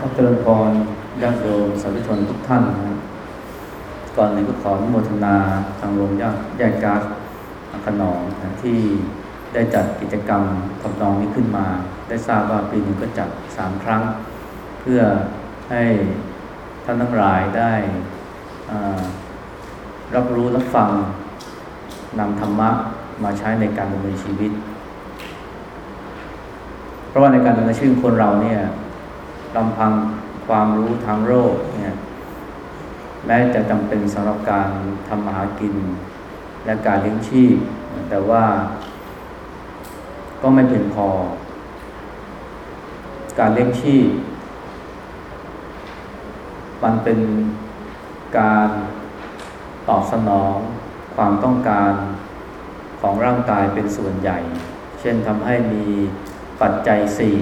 พระเจริญพรญาติโยมสาธุชนทุกท่านนะก่อนอื่นก็ขออนุโมทนาทางโรงญาติแยกก๊าซขนองนะที่ได้จัดกิจกรรมทำนองนี้ขึ้นมา ได้ทราบว่าปีหนึ่งก็จัดสามครั้ง เพื่อให้ท่านทั้งหลายได้รับรู้รับฟังนำธรรมะมาใช้ในการดำเนินชีวิต เพราะว่าในการดำเนินชีวิตคนเราเนี่ย ลำพังความรู้ทางโลกเนี่ยแม้จะจำเป็นสำหรับการทำมาหากิน และการเลี้ยงชีพ แต่ว่าก็ไม่เพียงพอ การเลี้ยงชีพ มันเป็นการตอบสนองความต้องการของร่างกายเป็นส่วนใหญ่ เช่นทำให้มีปัจจัยสี่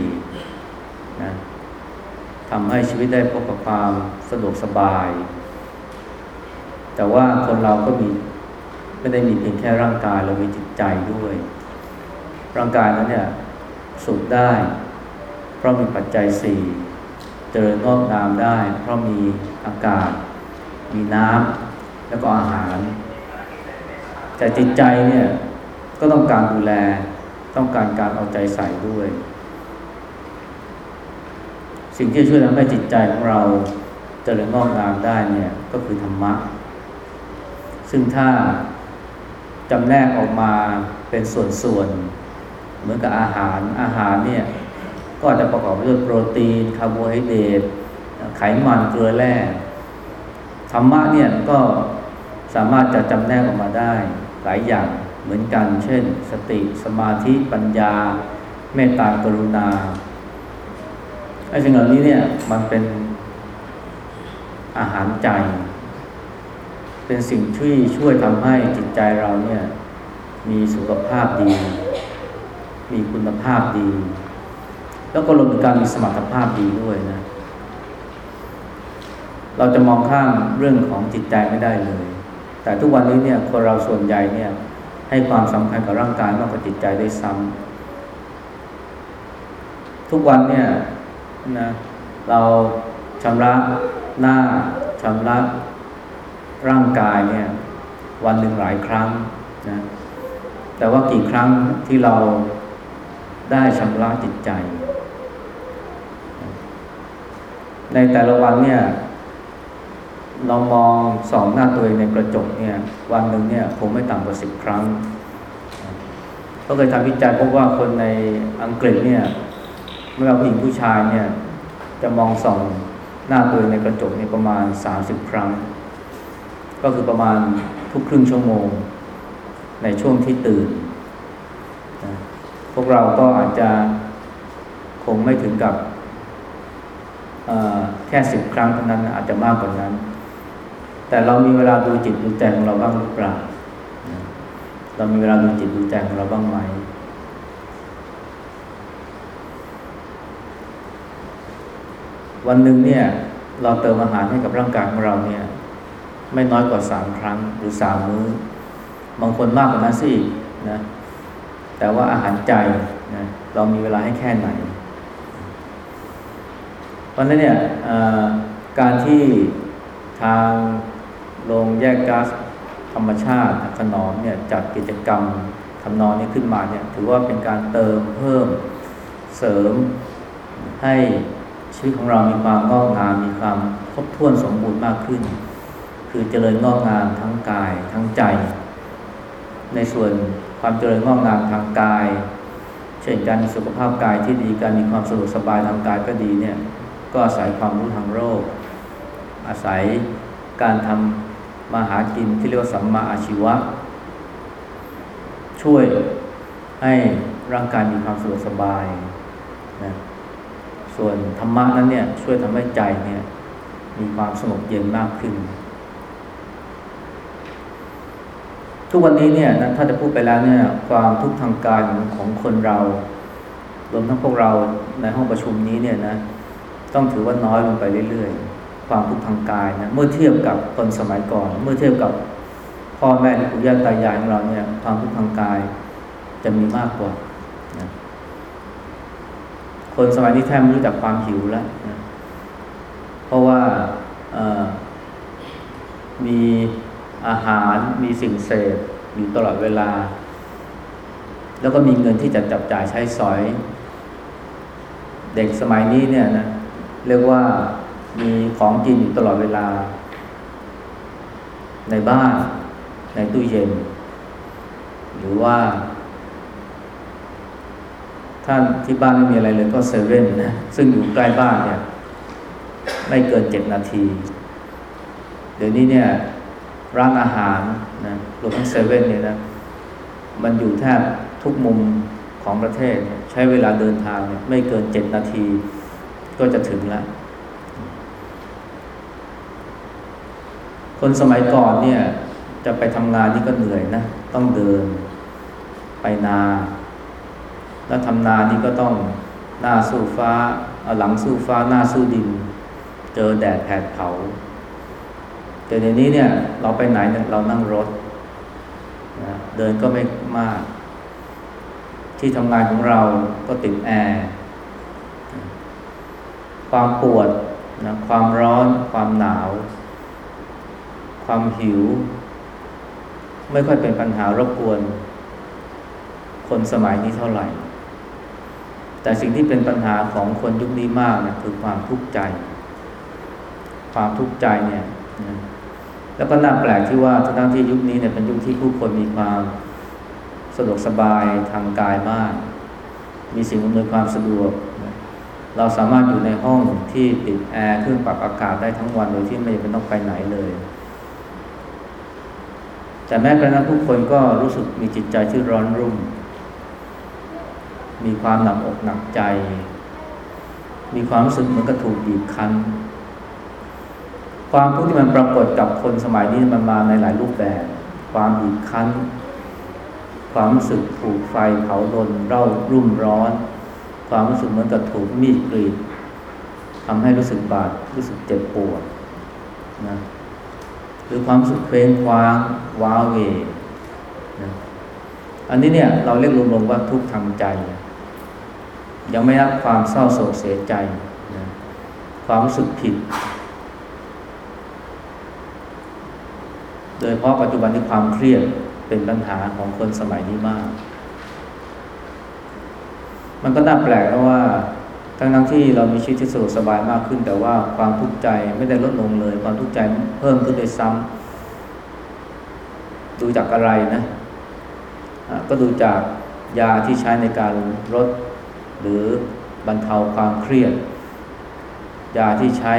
นะ ทำให้ชีวิตได้พบกับความสะดวกสบาย แต่ว่าคนเราก็มีไม่ได้มีเพียงแค่ร่างกายเรามีจิตใจด้วย ร่างกายนั้นเนี่ยสุขได้ เพราะมีปัจจัยสี่เจริญงอกงามได้ เพราะมีอากาศ มีน้ำแล้วก็อาหาร แต่จิตใจเนี่ยก็ต้องการดูแลต้องการการเอาใจใส่ด้วย สิ่งที่ช่วยทำให้จิตใจของเราเจริญงอกงามได้เนี่ยก็คือธรรมะ ซึ่งถ้าจำแนกออกมาเป็นส่วนๆ เหมือนกับอาหารอาหารเนี่ยก็จะประกอบด้วยโปรตีนคาร์โบไฮเดรตไขมันเกลือแร่ธรรมะเนี่ยก็สามารถจะจำแนกออกมาได้หลายอย่างเหมือนกัน เช่น สติสมาธิปัญญา เมตตากรุณา ไอ้สิ่งเหล่านี้เนี่ยมันเป็นอาหารใจ เป็นสิ่งที่ช่วยทำให้จิตใจเราเนี่ย มีสุขภาพดี มีคุณภาพดี แล้วก็รวมถึงการมีสมรรถภาพดีด้วยนะ เราจะมองข้ามเรื่องของจิตใจไม่ได้เลย แต่ทุกวันนี้เนี่ยคนเราส่วนใหญ่เนี่ย ให้ความสำคัญกับร่างกายมากกว่าจิตใจด้วยซ้ำทุกวันเนี่ย นะเราชำระหน้าชำระร่างกายเนี่ยวันหนึ่งหลายครั้งนะแต่ว่ากี่ครั้งที่เราได้ชำระจิตใจ ในแต่ละวันเนี่ย เรามองสองหน้าตัวเองในกระจกเนี่ย วันหนึ่งเนี่ยคงไม่ต่ำกว่าสิบครั้ง ก็เคยทำวิจัยพบว่าคนในอังกฤษเนี่ย ไม่ว่าผู้หญิงผู้ชายเนี่ยจะมองส่องหน้าตัวในกระจกเนี่ยประมาณสามสิบครั้ง ก็คือประมาณทุกครึ่งชั่วโมง ในช่วงที่ตื่นนะพวกเราก็อาจจะคงไม่ถึงกับแค่สิบครั้งเท่านั้นอาจจะมากกว่านั้น แต่เรามีเวลาดูจิตดูใจของเราบ้างหรือเปล่า เรามีเวลาดูจิตดูใจของเราบ้างไหม วันหนึ่งเนี่ย เราเติมอาหารให้กับร่างกายของเราเนี่ย ไม่น้อยกว่าสามครั้งหรือสามมื้อ บางคนมากกว่านั้นสินะแต่ว่าอาหารใจนะเรามีเวลาให้แค่ไหน เพราะนั้นเนี่ยการที่ทางโรงแยกก๊าซธรรมชาติขนอมเนี่ยจัดกิจกรรมทำนองนี้ขึ้นมาเนี่ยถือว่าเป็นการเติมเพิ่มเสริมให้ ชีวิตของเรามีความงอกงามมีความครบถ้วนสมบูรณ์มากขึ้น คือเจริญงอกงามทั้งกายทั้งใจ ในส่วนความเจริญงอกงามทางกาย เช่นการมีสุขภาพกายที่ดีการมีความสะดวกสบายทางกายก็ดีเนี่ยก็อาศัยความรู้ทางโลกอาศัยการทำมาหากินที่เรียกว่าสัมมาอาชีวะ ช่วยให้ร่างกายมีความสะดวกสบาย ส่วนธรรมะนั้นเนี่ยช่วยทำให้ใจเนี่ยมีความสงบเย็นมากขึ้น ทุกวันนี้เนี่ยนะถ้าจะพูดไปแล้วเนี่ยความทุกข์ทางกายของคนเรารวมทั้งพวกเราในห้องประชุมนี้เนี่ยนะต้องถือว่าน้อยลงไปเรื่อยๆ ความทุกข์ทางกายนะเมื่อเทียบกับคนสมัยก่อน เมื่อเทียบกับพ่อแม่ปู่ย่าตายายของเราเนี่ยความทุกข์ทางกายจะมีมากกว่านะ คนสมัยนี้แทบไม่รู้จักความหิวแล้วนะเพราะว่ามีอาหารมีสิ่งเสพอยู่ตลอดเวลา แล้วก็มีเงินที่จะจับจ่ายใช้สอย เด็กสมัยนี้เนี่ยนะเรียกว่ามีของกินอยู่ตลอดเวลา ในบ้าน ในตู้เย็น หรือว่า ถ้าที่บ้านไม่มีอะไรเลยก็เซเว่นนะ ซึ่งอยู่ใกล้บ้านเนี่ย ไม่เกินเจ็ดนาที เดี๋ยวนี้เนี่ย ร้านอาหารนะรวมทั้งเซเว่นเนี่ยนะ มันอยู่แทบทุกมุมของประเทศ ใช้เวลาเดินทางเนี่ยไม่เกินเจ็ดนาที ก็จะถึงแล้ว คนสมัยก่อนเนี่ย จะไปทำงานนี่ก็เหนื่อยนะ ต้องเดินไปนา แล้วทำนานี่ก็ต้องหน้าสู้ฟ้าเอาหลังสู้ฟ้าหน้าสู้ดิน เจอแดดแผดเผาแต่ในนี้เนี่ยเราไปไหนเนี่ยเรานั่งรถนะเดินก็ไม่มาก ที่ทำงานของเราก็ติดแอร์ความปวดนะความร้อน ความหนาว ความหิว ไม่ค่อยเป็นปัญหารบกวน คนสมัยนี้เท่าไหร่ แต่สิ่งที่เป็นปัญหาของคนยุคนี้มากนะคือความทุกข์ใจ ความทุกข์ใจเนี่ยแล้วก็น่าแปลกที่ว่าทั้งที่ยุคนี้เนี่ยเป็นยุคที่ผู้คนมีความสะดวกสบายทางกายมาก มีสิ่งอำนวยความสะดวก เราสามารถอยู่ในห้องที่ติดแอร์เครื่องปรับอากาศได้ทั้งวันโดยที่ไม่จำเป็นต้องไปไหนเลย แต่แม้กระนั้นผู้คนก็รู้สึกมีจิตใจที่ร้อนรุ่ม มีความหนักอกหนักใจ มีความรู้สึกเหมือนกับถูกบีบคั้น ความทุกข์ที่มันปรากฏกับคนสมัยนี้มันมาในหลายรูปแบบ ความบีบคั้น ความรู้สึกถูกไฟเผาลนเร่ารุ่มร้อน ความรู้สึกเหมือนกับถูกมีดกรีดทำให้รู้สึกบาดรู้สึกเจ็บปวดนะหรือความรู้สึกเคว้งคว้างว้าเวนะอันนี้เนี่ยเราเรียกรวมๆว่าทุกข์ทางใจ ยังไม่รับความเศร้าโศกเสียใจนะความรู้สึกผิด โดยเพราะปัจจุบันที่ความเครียดเป็นปัญหาของคนสมัยนี้มาก มันก็น่าแปลกนะว่าทั้งทั้งที่เรามีชีวิตที่สะดวกสบายมากขึ้น แต่ว่าความทุกข์ใจไม่ได้ลดลงเลย ความทุกข์ใจเพิ่มขึ้นโดยซ้ำดูจากอะไรนะ ก็ดูจากยาที่ใช้ในการลด หรือบรรเทาความเครียด ยาที่ใช้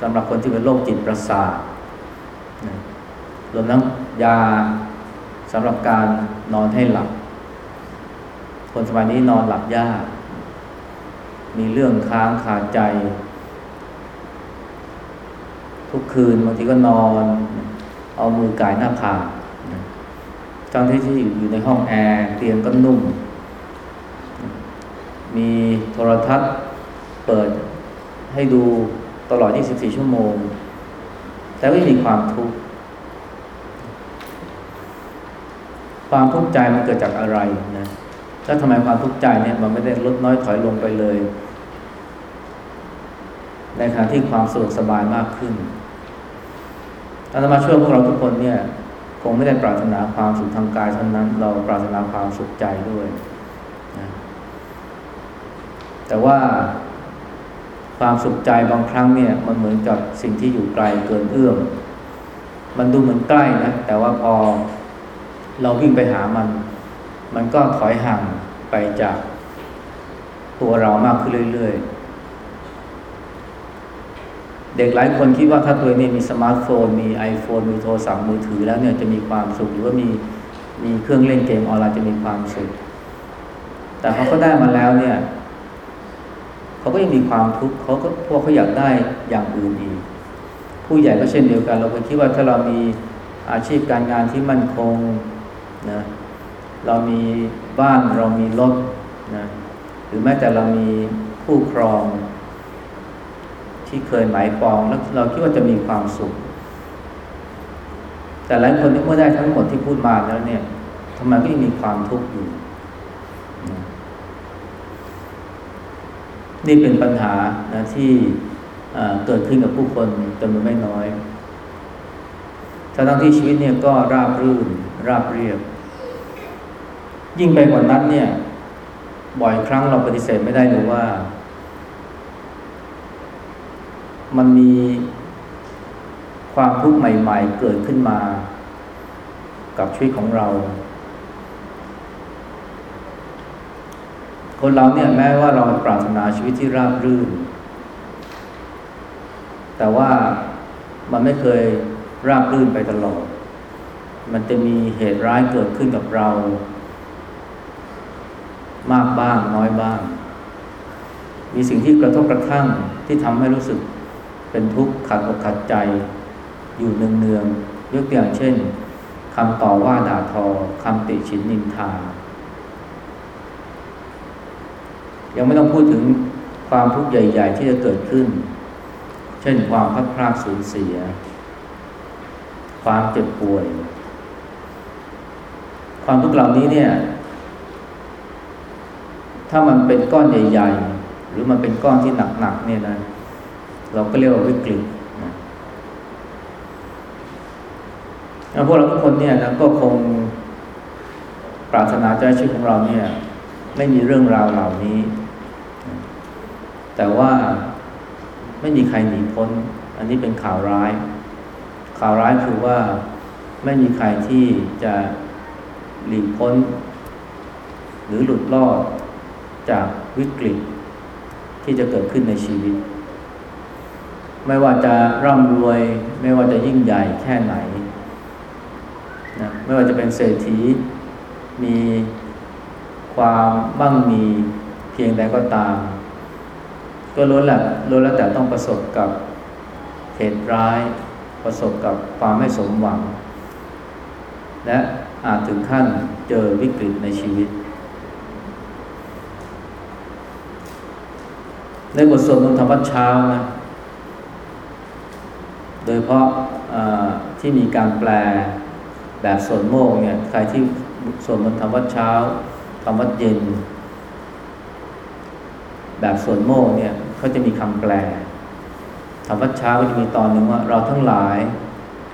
สำหรับคนที่เป็นโรคจิตประสาทรวมทั้งยาสำหรับการนอนให้หลับ คนสมัยนี้นอนหลับยาก มีเรื่องค้างคาใจ ทุกคืนบางทีก็นอน เอามือกายหน้าผากทั้งที่ที่อยู่ในห้องแอร์เตียงก็นุ่ม มีโทรทัศน์เปิดให้ดูตลอด 24 ชั่วโมง แต่ไม่มีความทุกข์ ความทุกข์ใจมันเกิดจากอะไรนะแล้วทำไมความทุกข์ใจเนี่ยมันไม่ได้ลดน้อยถอยลงไปเลย ในขณะที่ความสะดวกสบายมากขึ้นอาตมาช่วยพวกเราทุกคนเนี่ย คงไม่ได้ปรารถนาความสุขทางกายเท่านั้น เราปรารถนาความสุขใจด้วย แต่ว่าความสุขใจบางครั้งเนี่ย มันเหมือนกับสิ่งที่อยู่ไกลเกินเอื้อมมันดูเหมือนใกล้นะ แต่ว่าพอเราวิ่งไปหามัน มันก็ถอยห่างไปจากตัวเรามากขึ้นเรื่อยๆ เด็กหลายคนคิดว่าถ้าตัวนี้มีสมาร์ทโฟน มี iPhone มีโทรศัพท์มือถือแล้วเนี่ยจะมีความสุขหรือว่ามีมีเครื่องเล่นเกมออนไลน์จะมีความสุข แต่เขาก็ได้มาแล้วเนี่ย เขาก็ยังมีความทุกข์เขาก็พวกเขาอยากได้อย่างอื่นอีกผู้ใหญ่ก็เช่นเดียวกัน เราเคยคิดว่าถ้าเรามีอาชีพการงานที่มั่นคงนะเรามีบ้านเรามีรถนะหรือแม้แต่เรามีคู่ครอง ที่เคยหมายปองแล้วเราคิดว่าจะมีความสุข แต่หลายคนที่เมื่อได้ทั้งหมดที่พูดมาแล้วเนี่ยทำไมก็ยังมีความทุกข์อยู่นี่ นี่เป็นปัญหานะที่เกิดขึ้นกับผู้คนจำนวนไม่น้อยทั้งที่ชีวิตเนี่ยก็ราบรื่น ราบเรียบ ยิ่งไปกว่านั้นเนี่ย บ่อยครั้งเราปฏิเสธไม่ได้เลยว่า มันมีความทุกข์ใหม่ ๆ เกิดขึ้นมา กับชีวิตของเรา คนเราเนี่ยแม้ว่าเราปรารถนาชีวิตที่ราบรื่น แต่ว่ามันไม่เคยราบรื่นไปตลอด มันจะมีเหตุร้ายเกิดขึ้นกับเรา มากบ้างน้อยบ้าง มีสิ่งที่กระทบกระทั่งที่ทำให้รู้สึกเป็นทุกข์ขัดอกขัดใจอยู่เนืองๆยกตัวอย่างเช่นคำต่อว่าด่าทอคำติฉินนินทา ยังไม่ต้องพูดถึงความทุกข์ใหญ่ ๆ ที่จะเกิดขึ้น เช่นความพัดพลาดสูญเสีย ความเจ็บป่วย ความทุกข์เหล่านี้เนี่ย ถ้ามันเป็นก้อนใหญ่ ๆ หรือมันเป็นก้อนที่หนักๆเนี่ยนะ เราก็เรียกว่าวิกฤตพวกเราทุกคนเนี่ยนะก็คงปรารถนาจะชีวิตของเราเนี่ย ไม่มีเรื่องราวเหล่านี้ แต่ว่าไม่มีใครหนีพ้น อันนี้เป็นข่าวร้าย ข่าวร้ายคือว่าไม่มีใครที่จะหลีกพ้น หรือหลุดรอดจากวิกฤต ที่จะเกิดขึ้นในชีวิต ไม่ว่าจะร่ำรวย ไม่ว่าจะยิ่งใหญ่แค่ไหนนะไม่ว่าจะเป็นเศรษฐี มีความบ้างมีเพียงใดก็ตาม ก็ล้วนแหละล้วนแล้วแต่ต้องประสบกับเหตุร้าย ประสบกับความไม่สมหวัง และอาจถึงขั้นเจอวิกฤตในชีวิต ในบทสวดมนต์ธรรมวัดเช้านะโดยเพราะที่มีการแปลแบบสวดโมกเนี่ยใครที่สวดมนต์ธรรมวัดเช้าธรรมวัดเย็น แบบสวดโมกเนี่ย เขาจะมีคำแปลธรรมวัดเช้าก็จะมีตอนหนึ่งว่า เราทั้งหลาย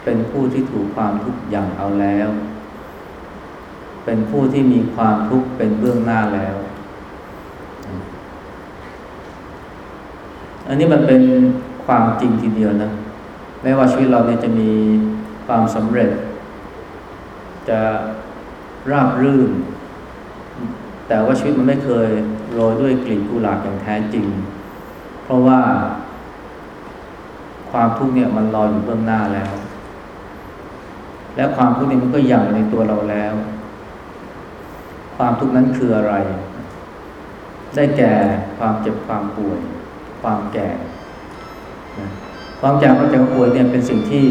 เป็นผู้ที่ถูกความทุกข์อย่างเอาแล้ว เป็นผู้ที่มีความทุกข์เป็นเบื้องหน้าแล้ว อันนี้มันเป็นความจริงทีเดียวนะไม่ว่าชีวิตเราเนี่ยจะมีความสำเร็จ จะราบรื่น แต่ว่าชีวิตมันไม่เคยโรยด้วยกลิ่นกุหลาบอย่างแท้จริง ราะว่า ความทุกข์เนี่ยมันรออยู่เบื้องหน้าแล้ว และความทุกข์นี้มันก็ยังในตัวเราแล้ว ความทุกข์นั้นคืออะไร ได้แก่ความเจ็บความป่วย ความแก่ความแก่ความเจ็บป่วยเนี่ยเป็นสิ่งที่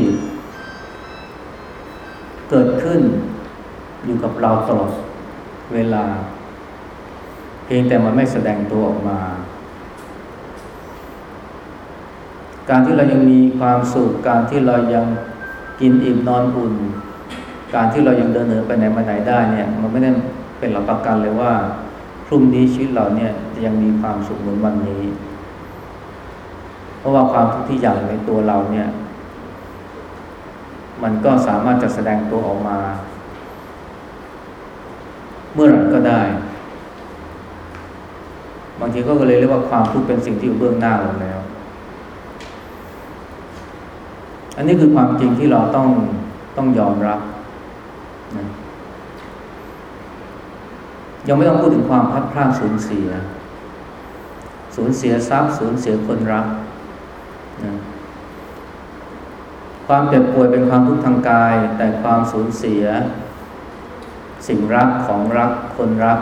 เกิดขึ้นอยู่กับเราตลอดเวลา เพียงแต่มันไม่แสดงตัวออกมา การที่เรายังมีความสุข การที่เรายังกินอิ่มนอนอุ่น การที่เรายังเดินเหินไปไหนมาไหนได้เนี่ย มันไม่ได้เป็นหลักประกันเลยว่าพรุ่งนี้ชีวิตเราเนี่ยจะยังมีความสุขเหมือนวันนี้ เพราะว่าความทุกข์ที่อย่างในตัวเราเนี่ย มันก็สามารถจะแสดงตัวออกมา เมื่อไหร่ก็ได้ บางทีก็เลยเรียกว่าความทุกข์เป็นสิ่งที่อยู่เบื้องหน้าเราแล้ว อันนี้คือความจริงที่เราต้องต้องยอมรับนะยังไม่ต้องพูดถึงความพัดพลาดสูญเสีย สูญเสียทรัพย์สูญเสียคนรักนะความเจ็บป่วยเป็นความทุกข์ทางกาย แต่ความสูญเสีย สิ่งรักของรักคนรัก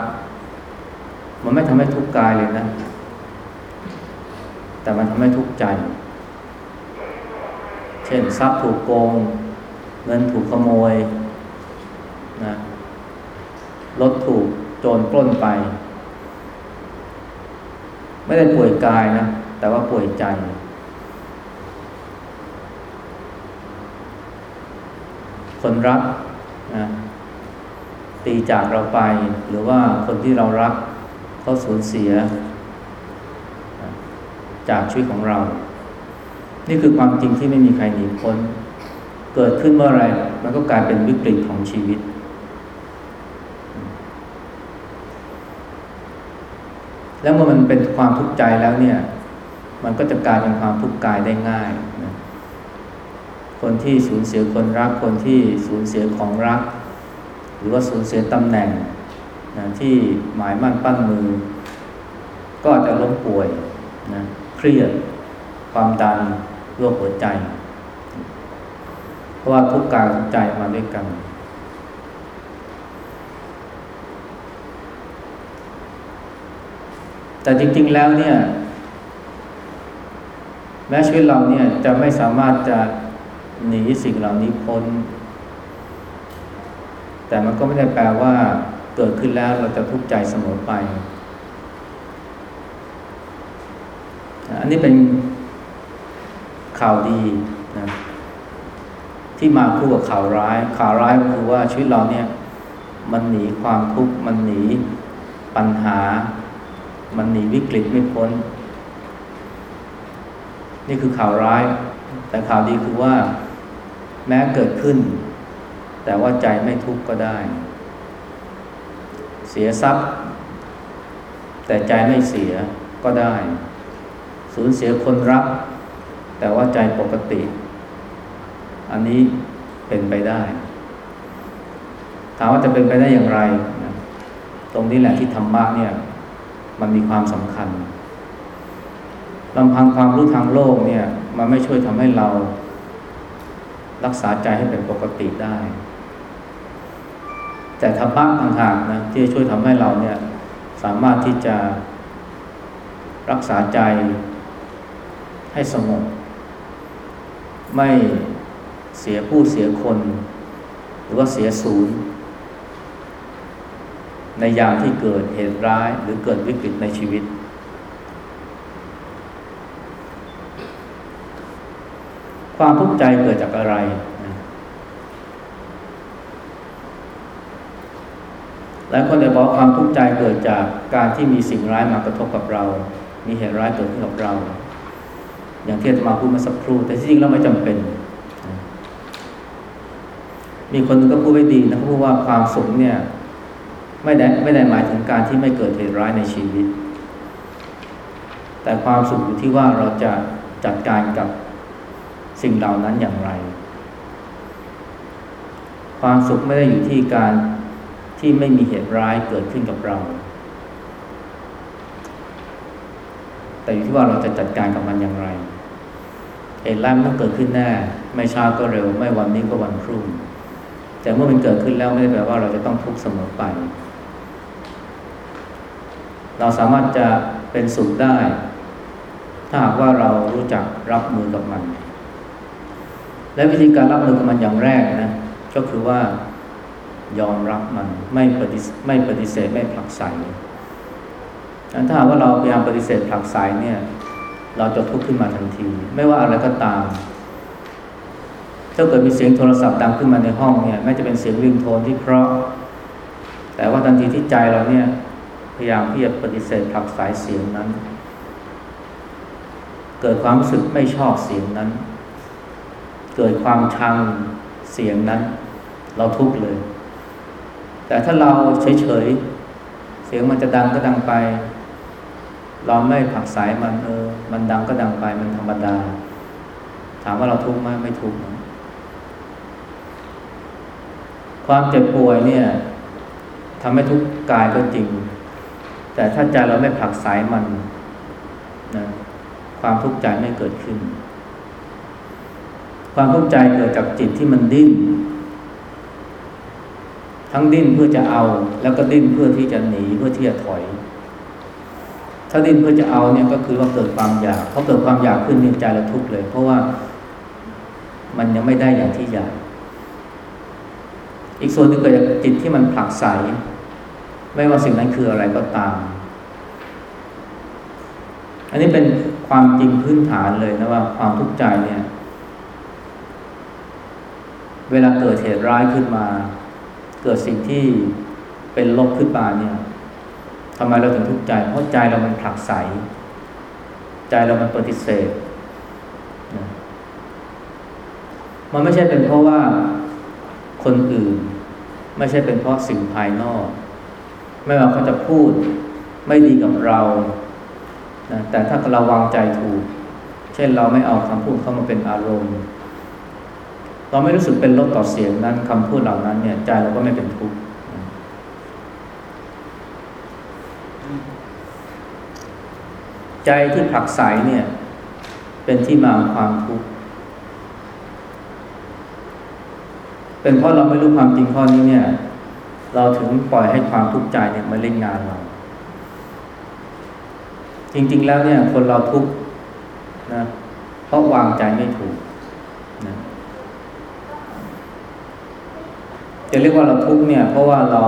มันไม่ทำให้ทุกข์กายเลยนะ แต่มันทำให้ทุกข์ใจ เช่นทรัพย์ถูกโกง เงินถูกขโมยนะรถถูกโจรปล้นไป ไม่ได้ป่วยกายนะ แต่ว่าป่วยใจ คนรักนะตีจากเราไป หรือว่าคนที่เรารักเขาสูญเสีย จากชีวิตของเรา นี่คือความจริงที่ไม่มีใครหนีพ้น เกิดขึ้นเมื่อไรมันก็กลายเป็นวิกฤตของชีวิต แล้วเมื่อมันเป็นความทุกข์ใจแล้วเนี่ย มันก็จะกลายเป็นความทุกข์กายได้ง่ายนะคนที่สูญเสียคนรัก คนที่สูญเสียของรัก หรือว่าสูญเสียตำแหน่งนะที่หมายมั่นปั้นมือ ก็จจะล้มป่วยนะเครียดความดัน โรคหัวใจ เพราะว่าทุกกายทุกใจมาด้วยกัน แต่จริง ๆ แล้วเนี่ย แม้ชีวิตเราเนี่ยจะไม่สามารถจะหนีสิ่งเหล่านี้พ้น แต่มันก็ไม่ได้แปลว่าเกิดขึ้นแล้วเราจะทุกข์ใจเสมอไป อันนี้เป็น ข่าวดีนะที่มาคู่กับข่าวร้าย ข่าวร้ายก็คือว่าชีวิตเราเนี่ย มันหนีความทุกข์มันหนีปัญหา มันหนีวิกฤตไม่พ้น นี่คือข่าวร้าย แต่ข่าวดีคือว่าแม้เกิดขึ้น แต่ว่าใจไม่ทุกข์ก็ได้ เสียทรัพย์ แต่ใจไม่เสียก็ได้ สูญเสียคนรัก แต่ว่าใจปกติ อันนี้เป็นไปได้ ถามว่าจะเป็นไปได้อย่างไรนะตรงนี้แหละที่ธรรมะเนี่ย มันมีความสำคัญลำพังความรู้ทางโลกเนี่ย มันไม่ช่วยทำให้เรารักษาใจให้เป็นปกติได้ แต่ธรรมะต่างหากนะที่จะช่วยทำให้เราเนี่ย สามารถที่จะรักษาใจให้สงบ ไม่เสียผู้เสียคน หรือว่าเสียศูนย์ ในยามที่เกิดเหตุร้ายหรือเกิดวิกฤตในชีวิต ความทุกข์ใจเกิดจากอะไรหลายคนจะบอกความทุกข์ใจเกิดจากการที่มีสิ่งร้ายมากระทบกับเรา มีเหตุร้ายเกิดขึ้นกับเรา อย่างที่อาตมาพูดมาสักครู่ แต่ที่จริงแล้วไม่จำเป็น มีคนนึงก็พูดไว้ดีนะเขาพูดว่าความสุขเนี่ย ไม่ได้ไม่ได้หมายถึงการที่ไม่เกิดเหตุร้ายในชีวิต แต่ความสุขอยู่ที่ว่าเราจะจัดการกับสิ่งเหล่านั้นอย่างไร ความสุขไม่ได้อยู่ที่การที่ไม่มีเหตุร้ายเกิดขึ้นกับเรา แต่อยู่ที่ว่าเราจะจัดการกับมันอย่างไร เหตุร้ายมันต้องเกิดขึ้นแน่ ไม่ช้าก็เร็ว ไม่วันนี้ก็วันพรุ่ง แต่เมื่อมันเกิดขึ้นแล้วไม่ได้แปลว่าเราจะต้องทุกข์เสมอไป เราสามารถจะเป็นสุขได้ ถ้าหากว่าเรารู้จักรับมือกับมัน และวิธีการรับมือกับมันอย่างแรกนะ ก็คือว่ายอมรับมันไม่ปฏิไม่ปฏิเสธไม่ผลักไสถ้าหากว่าเราพยายามปฏิเสธผลักไสเนี่ย เราจะทุกข์ขึ้นมาทันที ไม่ว่าอะไรก็ตาม ถ้าเกิดมีเสียงโทรศัพท์ดังขึ้นมาในห้องเนี่ยแม้จะเป็นเสียงริงโทนที่เพราะ แต่ว่าทันทีที่ใจเราเนี่ยพยายามที่จะปฏิเสธผลักไสเสียงนั้น เกิดความรู้สึกไม่ชอบเสียงนั้น เกิดความชังเสียงนั้น เราทุกข์เลย แต่ถ้าเราเฉยๆเสียงมันจะดังก็ดังไป เราไม่ผักสายมันเออ มันดังก็ดังไปมันธรรมดา ถามว่าเราทุกข์ไหมไม่ทุกข์ความเจ็บป่วยเนี่ยทำให้ทุกข์กายก็จริง แต่ถ้าใจเราไม่ผลักสายมันนะความทุกข์ใจไม่เกิดขึ้น ความทุกข์ใจเกิดจากจิตที่มันดิ้น ทั้งดิ้นเพื่อจะเอา แล้วก็ดิ้นเพื่อที่จะหนีเพื่อที่จะถอย ถ้าดิ้นเพื่อจะเอาเนี่ยก็คือว่าเกิดความอยากเพราเกิดความอยากขึ้นในใจเราทุกข์เลย เพราะว่ามันยังไม่ได้อย่างที่อยาก อีกส่วนหนึ่งเกิดจากจิตที่มันผลักไสไม่ว่าสิ่งนั้นคืออะไรก็ตาม อันนี้เป็นความจริงพื้นฐานเลยนะว่าความทุกข์ใจเนี่ย เวลาเกิดเหตุร้ายขึ้นมา เกิดสิ่งที่เป็นลบขึ้นมาเนี่ย ทำไมเราถึงทุกข์ใจ เพราะใจเรามันผลักไสใจเรามันปฏิเสธ มันไม่ใช่เป็นเพราะว่าคนอื่น ไม่ใช่เป็นเพราะสิ่งภายนอก ไม่ว่าเขาจะพูดไม่ดีกับเรานะแต่ถ้าเราวางใจถูก เช่นเราไม่เอาคำพูดเข้ามาเป็นอารมณ์ เราไม่รู้สึกเป็นลบต่อเสียงนั้นคำพูดเหล่านั้นเนี่ยใจเราก็ไม่เป็นทุกข์ ใจที่ผลักไสเนี่ย เป็นที่มาของความทุกข์เป็นเพราะเราไม่รู้ความจริงข้อนี้เนี่ย เราถึงปล่อยให้ความทุกข์ใจเนี่ยมาเล่นงานเรา จริง ๆ แล้วเนี่ย คนเราทุกข์นะเพราะวางใจไม่ถูกนะจะเรียกว่าเราทุกข์เนี่ย เพราะว่าเรา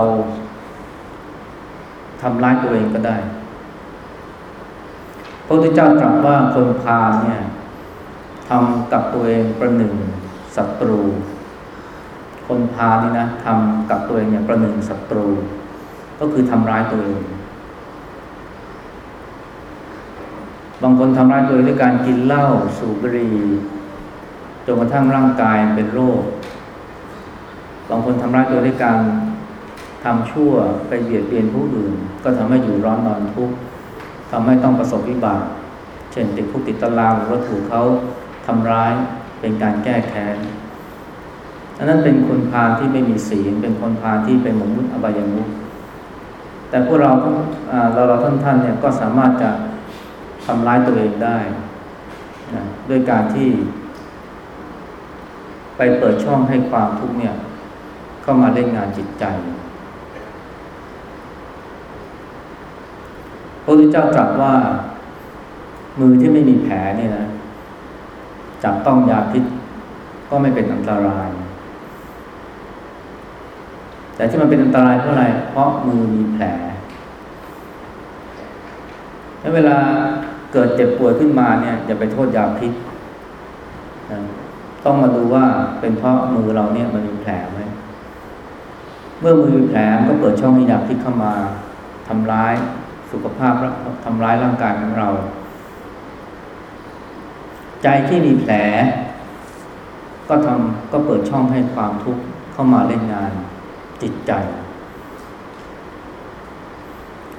ทำร้ายตัวเองก็ได้ ระพุทธเจ้าตรัสว่าคนพาเนี่ยทำกับตัวเองประหนึ่งศัตรู คนพานี่นะทำกับตัวเองเนี่ยประหนึ่งศัตรู ก็คือทำร้ายตัวเอง บางคนทำร้ายตัวเองด้วยการกินเหล้าสูบบุหรี่จนกระทั่งร่างกายเป็นโรค บางคนทำร้ายตัวด้วยการทำชั่วไปเบียดเบียนผู้อื่น ก็ทำให้อยู่ร้อนนอนทุกข์ ทำให้ต้องประสบวิบาก เช่นติดคุกติดตารางหรือว่าถูกเขาทำร้ายเป็นการแก้แค้นอันนั้นเป็นคนพาลที่ไม่มีศีลเป็นคนพาลที่เป็นมนุษย์อบายมุขแต่พวกเราเราเราท่านท่านเนี่ยก็สามารถจะทำร้ายตัวเองได้นะด้วยการที่ ไปเปิดช่องให้ความทุกข์เนี่ย เข้ามาเล่นงานจิตใจ พระพุทธเจ้าตรัสว่า มือที่ไม่มีแผลเนี่ยนะจับต้องยาพิษก็ไม่เป็นอันตราย แต่ที่มันเป็นอันตรายเพราะอะไร เพราะมือมีแผลแล้วเวลาเกิดเจ็บป่วยขึ้นมาเนี่ยอย่าไปโทษยาพิษต้องมาดูว่าเป็นเพราะมือเราเนี่ยมันมีแผลไหมเมื่อมือมีแผลก็เปิดช่องให้ยาพิษเข้ามาทำร้าย สุขภาพทำร้ายร่างกายของเรา ใจที่มีแผล ก็ทำก็เปิดช่องให้ความทุกข์เข้ามาเล่นงานจิตใจ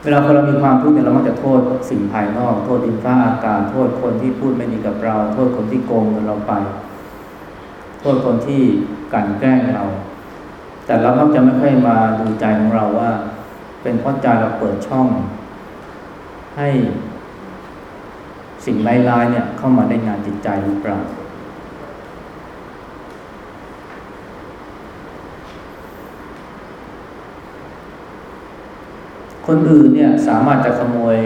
เวลาคนเรามีความทุกข์เนี่ยเรามักจะโทษสิ่งภายนอก โทษดินฟ้าอากาศ โทษคนที่พูดไม่ดีกับเรา โทษคนที่โกงเงินเราไป โทษคนที่กันแกล้งเรา แต่เราก็จะไม่ค่อยมาดูใจของเราว่า เป็นเพราะใจเราเปิดช่อง ให้สิ่งร้ายๆเนี่ยเข้ามาได้งานจิตใจหรือเปล่า คนอื่นเนี่ยสามารถจะขโมย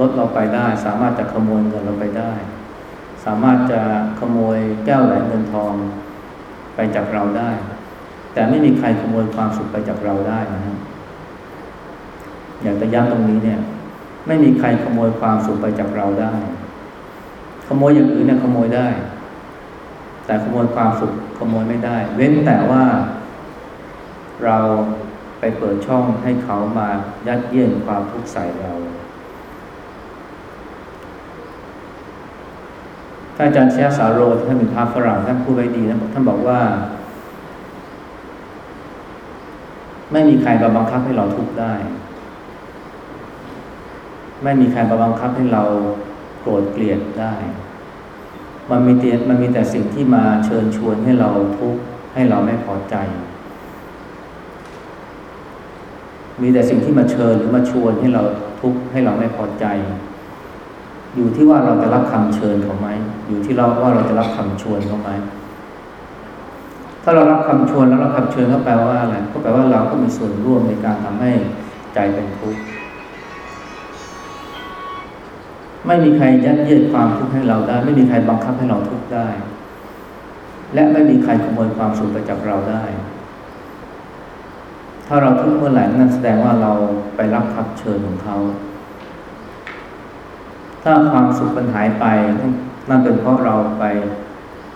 รถเราไปได้ สามารถจะขโมยเงินเราไปได้ สามารถจะขโมยแก้วแหวนเงินทองไปจากเราได้ แต่ไม่มีใครขโมยความสุขไปจากเราได้นะฮะอยากจะย้ำตรงนี้เนี่ย ไม่มีใครขโมยความสุขไปจากเราได้ ขโมยอย่างอื่นเนี่ยขโมยได้ แต่ขโมยความสุขขโมยไม่ได้ เว้นแต่ว่า เราไปเปิดช่องให้เขามายัดเยียดความทุกข์ใส่เรา ท่านอาจารย์เชียสาโรท่านเป็นพระฝรั่งท่านพูดไว้ดีนะท่านบอกว่า ไม่มีใครมาบังคับให้เราทุกข์ได้ ไม่มีใครมาบังคับให้เราโกรธเกลียดได้ มันมีแต่มันมีแต่สิ่งที่มาเชิญชวนให้เราทุกข์ให้เราไม่พอใจ มีแต่สิ่งที่มาเชิญหรือมาชวนให้เราทุกข์ให้เราไม่พอใจ อยู่ที่ว่าเราจะรับคำเชิญเขาไหม อยู่ที่เราว่าเราจะรับคำชวนเขาไหม ถ้าเรารับคำชวนแล้วรับคำเชิญก็แปลว่าอะไร ก็แปลว่าเราก็มีส่วนร่วมในการทำให้ใจเป็นทุกข์ ไม่มีใครยัดเยียดความทุกข์ให้เราได้ ไม่มีใครบังคับให้เราทุกข์ได้ และไม่มีใครขโมยความสุขไปจากเราได้ ถ้าเราทุกข์เมื่อไหร่นั่นแสดงว่าเราไปรับคำเชิญของเขา ถ้าความสุขมันหายไปนั่นเป็นเพราะเราไป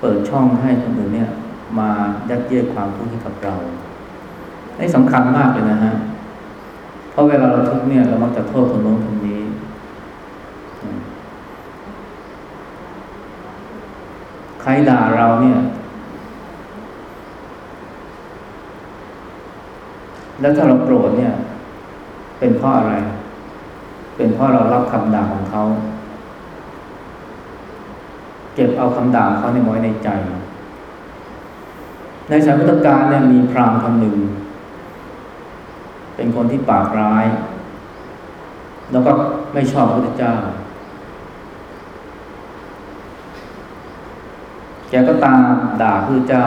เปิดช่องให้คนอื่นเนี่ย มายัดเยียดความทุกข์ให้กับเรานี่สำคัญมากเลยนะฮะเพราะเวลาเราทุกข์เนี่ยเรามักจะโทษคนโน้นคนนี้ ใครด่าเราเนี่ย แล้วถ้าเราโกรธเนี่ย เป็นเพราะอะไร เป็นเพราะเรารับคำด่าของเขา เก็บเอาคำด่าเขาในม้อยในใจ ในสายพุทธการเนี่ยมีพรามคำหนึ่ง เป็นคนที่ปากร้าย แล้วก็ไม่ชอบพระพุทธเจ้า กก็ตามด่าพระเจ้า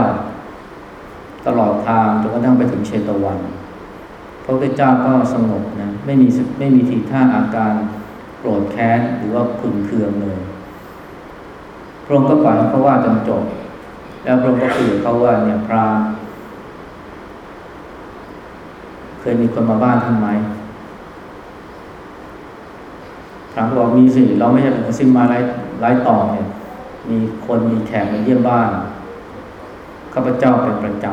ตลอดทางจนกระทั่งไปถึงเชตวัน พระพุทธเจ้าก็สงบนะไม่มีไม่มีทีท่าอาการโกรธแค้นหรือว่าขุนเคืองเลยพระองค์ก็ปล่อยให้เขาว่าจนจบ แล้วพระองค์ก็คุยกับเขาว่าเนี่ยพรามเคยมีคนมาบ้านท่านไหมพรามบอกมีสิเราไม่ใช่เป็นคนซิมมาไร้ไร้ต่อเนี่ย มีคนมีแขกมาเยี่ยมบ้านข้าพเจ้าเป็นประจ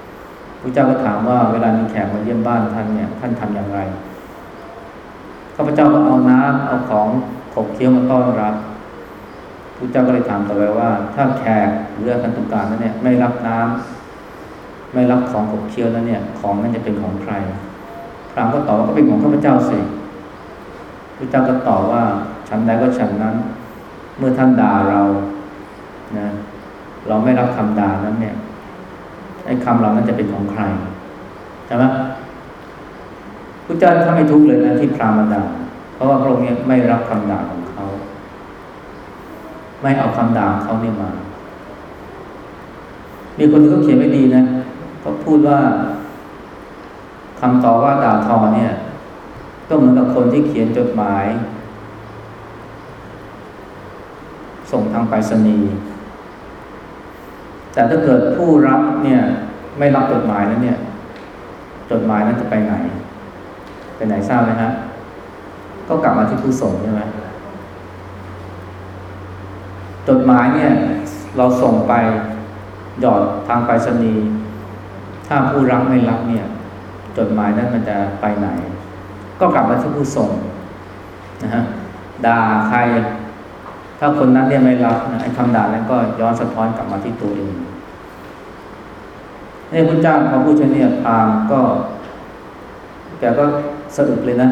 ำพระเจ้าก็ถามว่าเวลามีแขกมาเยี่ยมบ้านท่านเนี่ยท่านทำอย่างไรข้าพเจ้าก็เอาน้ำเอาของขบเคี้ยวมาต้อนรับพระเจ้าก็เลยถามต่อไปว่า ถ้าแขกหรือกันตุการนั้นเนี่ย ไม่รับน้ำไม่รับของขบเคี้ยวนั้นเนี่ย ของนั้นจะเป็นของใครพรามก็ตอบว่าก็เป็นของข้าพเจ้าสิพระเจ้าก็ตอบว่าฉันใดก็ฉันนั้น เมื่อท่านด่าเรานะเราไม่รับคำด่านั้นเนี่ยไอ้คำเหล่านั้นจะเป็นของใครใช่ไหมพระเจ้าถ้านไม่ทุกข์เลยนะที่พรามด่าเพราะว่าพระองค์เนี่ยไม่รับคำด่าของเขา ไม่เอาคำด่าเขาเนี่ยมา มีคนที่เขาเขียนไม่ดีนะเขาพูดว่าคำต่อว่าด่าทอเนี่ย ก็เหมือนกับคนที่เขียนจดหมาย ส่งทางไปรษณีย์แต่ถ้าเกิดผู้รับเนี่ยไม่รับจดหมายแล้วเนี่ย จดหมายนั้นจะไปไหน ไปไหนทราบไหมฮะก็กลับมาที่ผู้ส่งใช่ไหมจดหมายเนี่ย เราส่งไปหยอดทางไปรษณีย์ถ้าผู้รับไม่รับเนี่ย จดหมายนั้นมันจะไปไหน ก็กลับมาที่ผู้ส่งนะฮะด่าใคร ถ้าคนนั้นเนี่ยไม่รับนะไอ้คำด่านั้นก็ย้อนสะท้อนกลับมาที่ตัวเองนี่พระเจ้าพอพูดเช่นนี้พามก็ แกก็สะอึกเลยนะ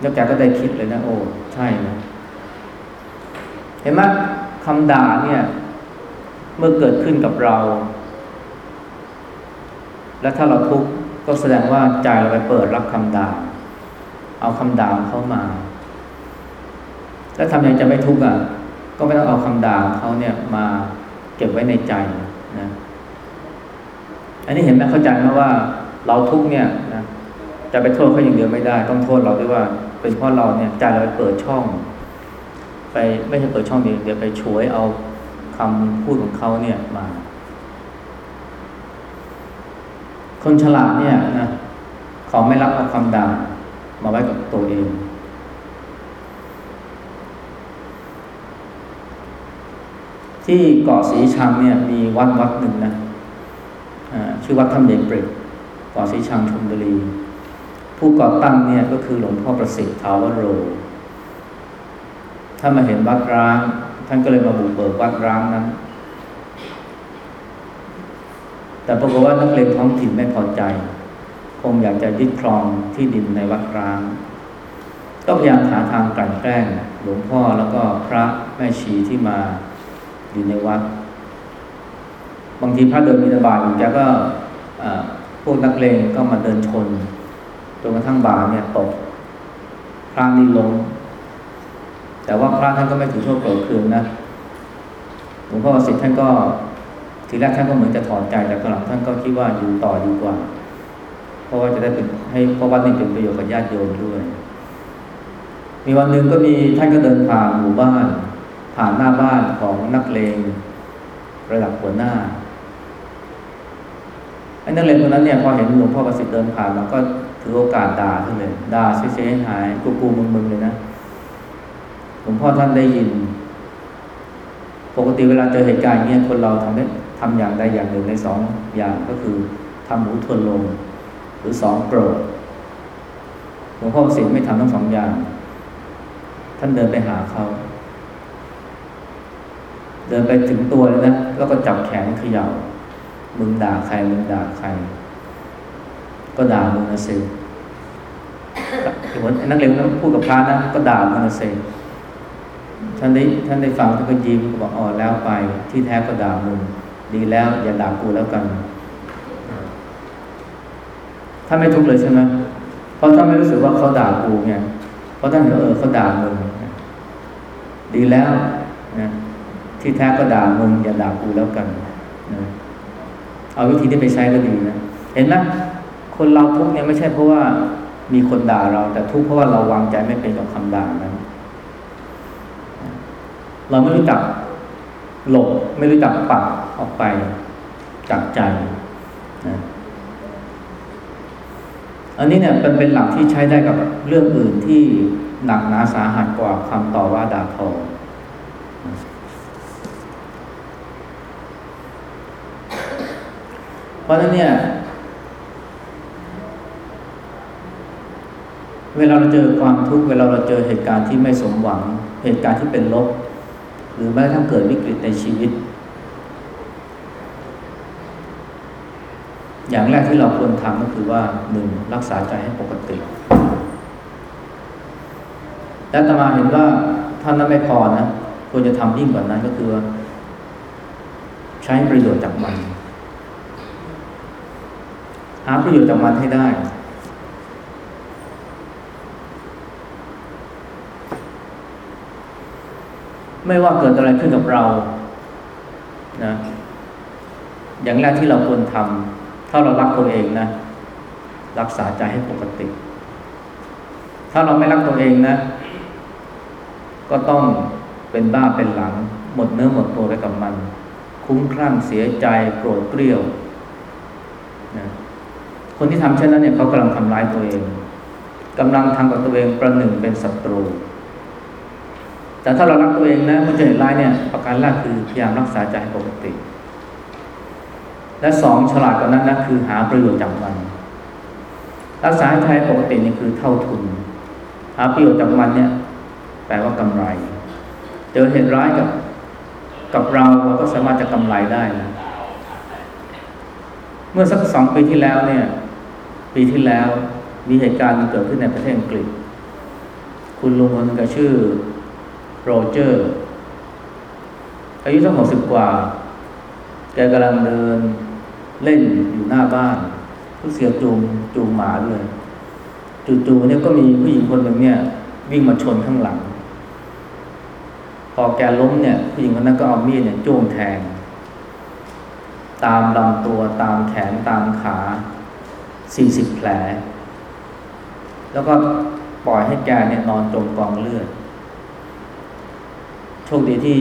แล้วแกก็ได้คิดเลยนะ โอ้ใช่นะเห็นไหมคำด่าเนี่ย เมื่อเกิดขึ้นกับเรา และถ้าเราทุกข์ก็แสดงว่าใจเราไปเปิดรับคำด่า เอาคำด่าเข้ามา แล้วทำยังจะไม่ทุกข์อะ ก็ไม่ต้องเอาคำด่าเขาเนี่ยมาเก็บไว้ในใจนะอันนี้เห็นไหมเข้าใจไหมว่าเราทุกข์เนี่ยนะจะไปโทษเขาอย่างเดียวไม่ได้ ต้องโทษเราด้วยว่า เป็นเพราะเราเนี่ยใจเราไปเปิดช่อง ไปไม่ใช่เปิดช่องเดียวเดี๋ยวไปช่วยเอาคำพูดของเขาเนี่ยมา คนฉลาดเนี่ยนะเขาไม่รับเอาคำด่ามาไว้กับตัวเอง ที่เกาะสีชังเนี่ยมีวัดวัดหนึ่งนะชื่อวัดถ้ำเด็กเปรตเกาะสีชังชลบุรี ผู้ก่อตั้งเนี่ยก็คือหลวงพ่อประสิทธิ์ทาวโรท่ามาเห็นวัดร้างท่านก็เลยมาบุกเบิกวัดร้างนั้น แต่ปรากฏว่านักเลงท้องถิ่นไม่พอใจ คงอยากจะยึดครองที่ดินในวัดร้างก็พยายามหาทางกลั่นแกล้งหลวงพ่อแล้วก็พระแม่ชีที่มา อยู่ในวัด บางทีพระเดินมีนบาตแกก็พวกนักเลงก็มาเดินชนจนกระทั่งบาเนี่ยตกพระนี่ล้มแต่ว่าพระท่านก็ไม่ถือโทษโกรธเคืองนะหลวงพ่อสิทธิ์ท่านก็ทีแรกท่านก็เหมือนจะถอนใจแต่ตอนหลังท่านก็คิดว่าอยู่ต่อดีกว่า เพราะว่าจะได้เป็นให้เพราะวัดนี้เป็นประโยชน์กับญาติโยมด้วย มีวันหนึ่งก็มีท่านก็เดินผ่านหมู่บ้าน ผ่านหน้าบ้านของนักเลงระดับหัวหน้าไอ้นักเลงคนนั้นเนี่ยพอเห็นหลวงพ่อประสิทธิ์เดินผ่านมันก็ถือโอกาสด่าขึ้นเลยด่าเฉยๆหายกูกูมึงมึงเลยนะหลวงพ่อท่านได้ยิน ปกติเวลาเจอเหตุการณ์เงี้ยคนเราทำได้ทำอย่างใดอย่างหนึ่งในสองอย่างก็คือทำหูทวนลมหรือสองโกรธหลวงพ่อประสิทธิ์ไม่ทำทั้งสองอย่าง ท่านเดินไปหาเขา เดินไปถึงตัวเลยนะ แล้วก็จับแขนเขย่า มึงด่าใคร มึงด่าใคร ก็ด่ามึงนะสิคือว่านักเลงนั้นพูดกับพระนะ ก็ด่ามึงนะสิท่านได้ท่านได้ฟังท่านก็ยิ้มบอกอ๋อแล้วไป ที่แท้ก็ด่ามึงดีแล้ว อย่าด่ากูแล้วกันท่านไม่ทุกข์เลยใช่ไหมเพราะท่านไม่รู้สึกว่าเขาด่ากูไงเพราะท่านเห็นเออเขาด่ามึงดีแล้วนะ ที่แท้ก็ด่ามึงอย่าด่ากูแล้วกันนะเอาวิธีนี้ไปใช้ก็ดีนะเห็นไหมคนเราทุกเนี่ยไม่ใช่เพราะว่ามีคนด่าเรา แต่ทุกเพราะว่าเราวางใจไม่เป็นกับคำด่านั้น เราไม่รู้จักหลบไม่รู้จักปัดออกไปจากใจนะอันนี้เนี่ยเป็นเป็นหลักที่ใช้ได้กับเรื่องอื่นที่หนักหนาสาหัสกว่าคำต่อว่าด่าทอ เพราะฉะนั้นเนี่ย เวลาเราเจอความทุกข์เวลาเราเจอเหตุการณ์ที่ไม่สมหวัง เหตุการณ์ที่เป็นลบ หรือแม้กระทั่งเกิดวิกฤตในชีวิต อย่างแรกที่เราควรทำก็คือว่าหนึ่งรักษาใจให้ปกติ และตมาเห็นว่าท่านนั้นไม่พอนะควรจะทำยิ่งกว่านั้นก็คือ ใช้ประโยชน์จากมัน หาประโยชน์จากมันให้ได้ ไม่ว่าเกิดอะไรขึ้นกับเรานะอย่างแรกที่เราควรทำถ้าเรารักตัวเองนะ รักษาใจให้ปกติ ถ้าเราไม่รักตัวเองนะ ก็ต้องเป็นบ้าเป็นหลัง หมดเนื้อหมดตัวไปกับมัน คุ้มคลั่งเสียใจโกรธเกรี้ยวนะ คนที่ทำเช่นนั้นเนี่ยเขากำลังทำร้ายตัวเองกำลังทำกับตัวเองประหนึ่งเป็นศัตรู แต่ถ้าเรารักตัวเองนะมันจะเห็นร้ายเนี่ยประการแรกคือพยายามรักษาใจปกติ และสองฉลาดกว่านั้นนะคือหาประโยชน์จากมัน รักษาใจปกตินี่คือเท่าทุน หาประโยชน์จากมันเนี่ยแปลว่ากำไร เจอเหตุร้ายกับกับเราเราก็สามารถจะกำไรได้นะเมื่อสักสองปีที่แล้วเนี่ย ปีที่แล้วมีเหตุการณ์เกิดขึ้นในประเทศอังกฤษ คุณลุงคนนึงก็ชื่อโรเจอร์อายุสักหกสิบกว่า แกกำลังเดินเล่นอยู่หน้าบ้านผู้เสียจูงจูงหมาด้วยจู่ๆเนี่ยก็มีผู้หญิงคนหนึ่งเนี่ย วิ่งมาชนข้างหลัง พอแกล้มเนี่ยผู้หญิงคนนั้นก็เอามีดเนี่ยจ้วงแทง ตามลำตัวตามแขนตามขา สี่สิบแผล แล้วก็ปล่อยให้แกเนี่ยนอนจมกองเลือด โชคดีที่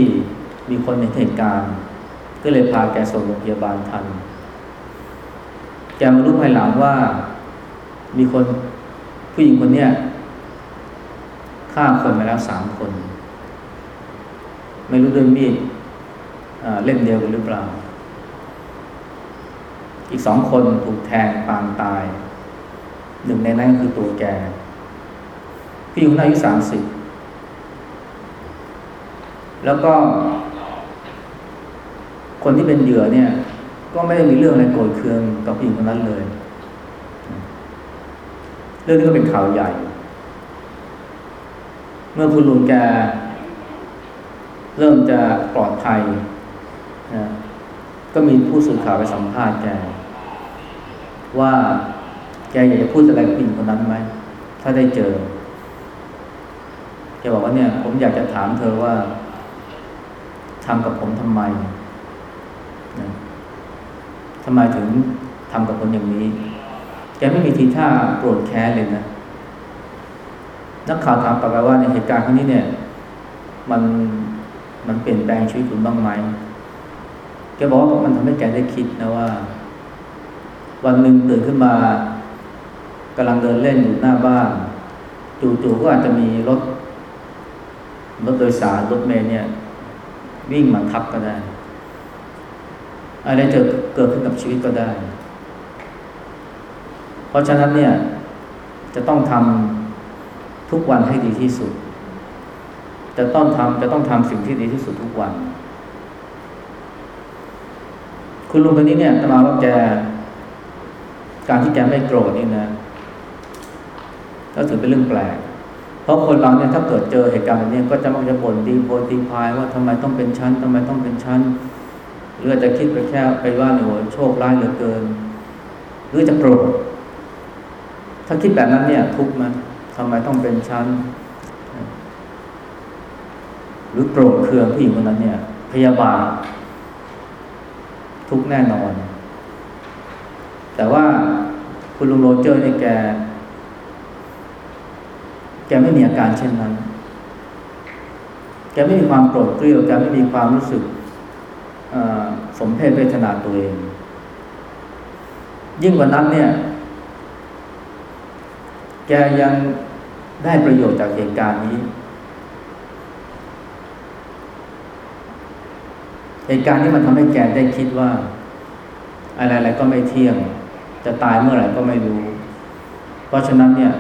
มีคนเห็นเหตุการณ์ ก็เลยพาแกส่งโรงพยาบาลทัน แกมารู้ภายหลังว่ามีคนผู้หญิงคนเนี้ยฆ่าคนมาแล้วสามคน ไม่รู้ด้วยมีดเล่มเดียวกันหรือเปล่า อีกสองคนถูกแทงปางตาย หนึ่งในนั้นก็คือตัวแกผู้หญิงคนอายุสามสิบแล้วก็ คนที่เป็นเหยื่อเนี่ย ก็ไม่ได้มีเรื่องอะไรโกรธเคืองกับผู้หญิงคนนั้นเลย เรื่องนี้ก็เป็นข่าวใหญ่ เมื่อคุณลุงแก เริ่มจะปลอดภัยนะก็มีผู้สื่อข่าวไปสัมภาษณ์แก ว่าแกอยากจะพูดอะไรกับผู้หญิงคนนั้นไหมถ้าได้เจอแกบอกว่าเนี่ย ผมอยากจะถามเธอว่าทำกับผมทำไมนะทำไมถึงทำกับคนอย่างนี้ แกไม่มีทีท่าโกรธแค้นเลยนะ นักข่าวถามต่อไปว่าในเหตุการณ์ครั้งนี้เนี่ย มันมันเปลี่ยนแปลงชีวิตคุณบ้างไหม แกบอกว่ามันทำให้แกได้คิดนะว่า วันหนึ่งตื่นขึ้นมากำลังเดินเล่นอยู่หน้าบ้านจู่ๆก็อาจจะมีรถรถโดยสารรถเมล์เนี่ย วิ่งมาทับก็ได้อะไรจะเกิดขึ้นกับชีวิตก็ได้ เพราะฉะนั้นเนี่ย จะต้องทำทุกวันให้ดีที่สุด จะต้องทำจะต้องทำสิ่งที่ดีที่สุดทุกวัน คุณลุงคนนี้เนี่ยตมาว่าแก การที่แกไม่โกรธนี่นะก็ถือเป็นเรื่องแปลก เพราะคนเราเนี่ยถ้าเกิดเจอเหตุการณ์แบบนี้ก็จะมักจะบ่นดีโพตีพายว่าทำไมต้องเป็นชั้นทำไมต้องเป็นชั้นหรือจะคิดไปแค่ไปว่าเนี่ยโหโชคร้ายเหลือเกิน หรือจะโกรธถ้าคิดแบบนั้นเนี่ยทุกข์มันทำไมต้องเป็นชั้นหรือโกรธเคืองผู้หญิงคนนั้นเนี่ย พยาบาททุกแน่นอน แต่ว่าคุณลุงโรเจอร์เนี่ยแก แกไม่มีอาการเช่นนั้น แกไม่มีความโกรธเกลียวแกไม่มีความรู้สึกสมเพศเวทนาตัวเอง ยิ่งกว่านั้นเนี่ย แกยังได้ประโยชน์จากเหตุการณ์นี้ เหตุการณ์นี้มันทำให้แกได้คิดว่า อะไรๆก็ไม่เที่ยง จะตายเมื่อไหร่ก็ไม่รู้ เพราะฉะนั้นเนี่ย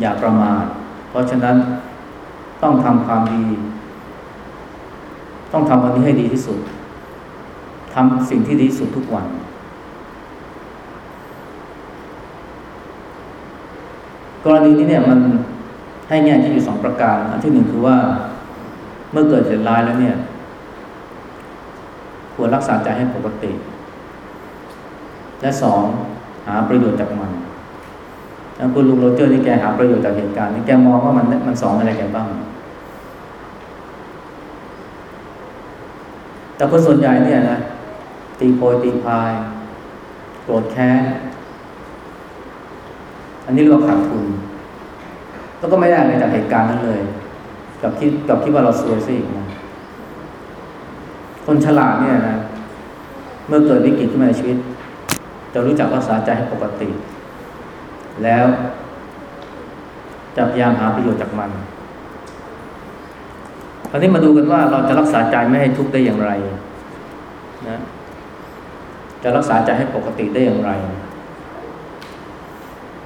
อย่าประมาท เพราะฉะนั้นต้องทำความดี ต้องทำวันนี้ให้ดีที่สุดทำสิ่งที่ดีที่สุดทุกวัน กรณีนี้เนี่ยมันให้แง่ที่อยู่สองประการ อันที่หนึ่งคือว่าเมื่อเกิดเหตุร้ายแล้วเนี่ยควรรักษาใจให้ปกติ และสองหาประโยชน์จากมันคุณลุงโรเจอร์นี่แกหาประโยชน์จากเหตุการณ์นี้แกมองว่ามันมันสอนอะไรแกบ้าง แต่คนส่วนใหญ่เนี่ยนะตีโพยตีพายโกรธแค้นอันนี้เรียกว่าขาดทุนแล้วก็ไม่ได้อะไรจากเหตุการณ์นั้นเลย กับคิดกับคิดว่าเราซวยซะอีกนะคนฉลาดเนี่ยนะเมื่อเกิดวิกฤตขึ้นมาในชีวิต จะรู้จักรักษาใจให้ปกติ แล้วจะพยายามหาประโยชน์จากมันคราวนี้มาดูกันว่าเราจะรักษาใจไม่ให้ทุกข์ได้อย่างไรนะจะรักษาใจให้ปกติได้อย่างไร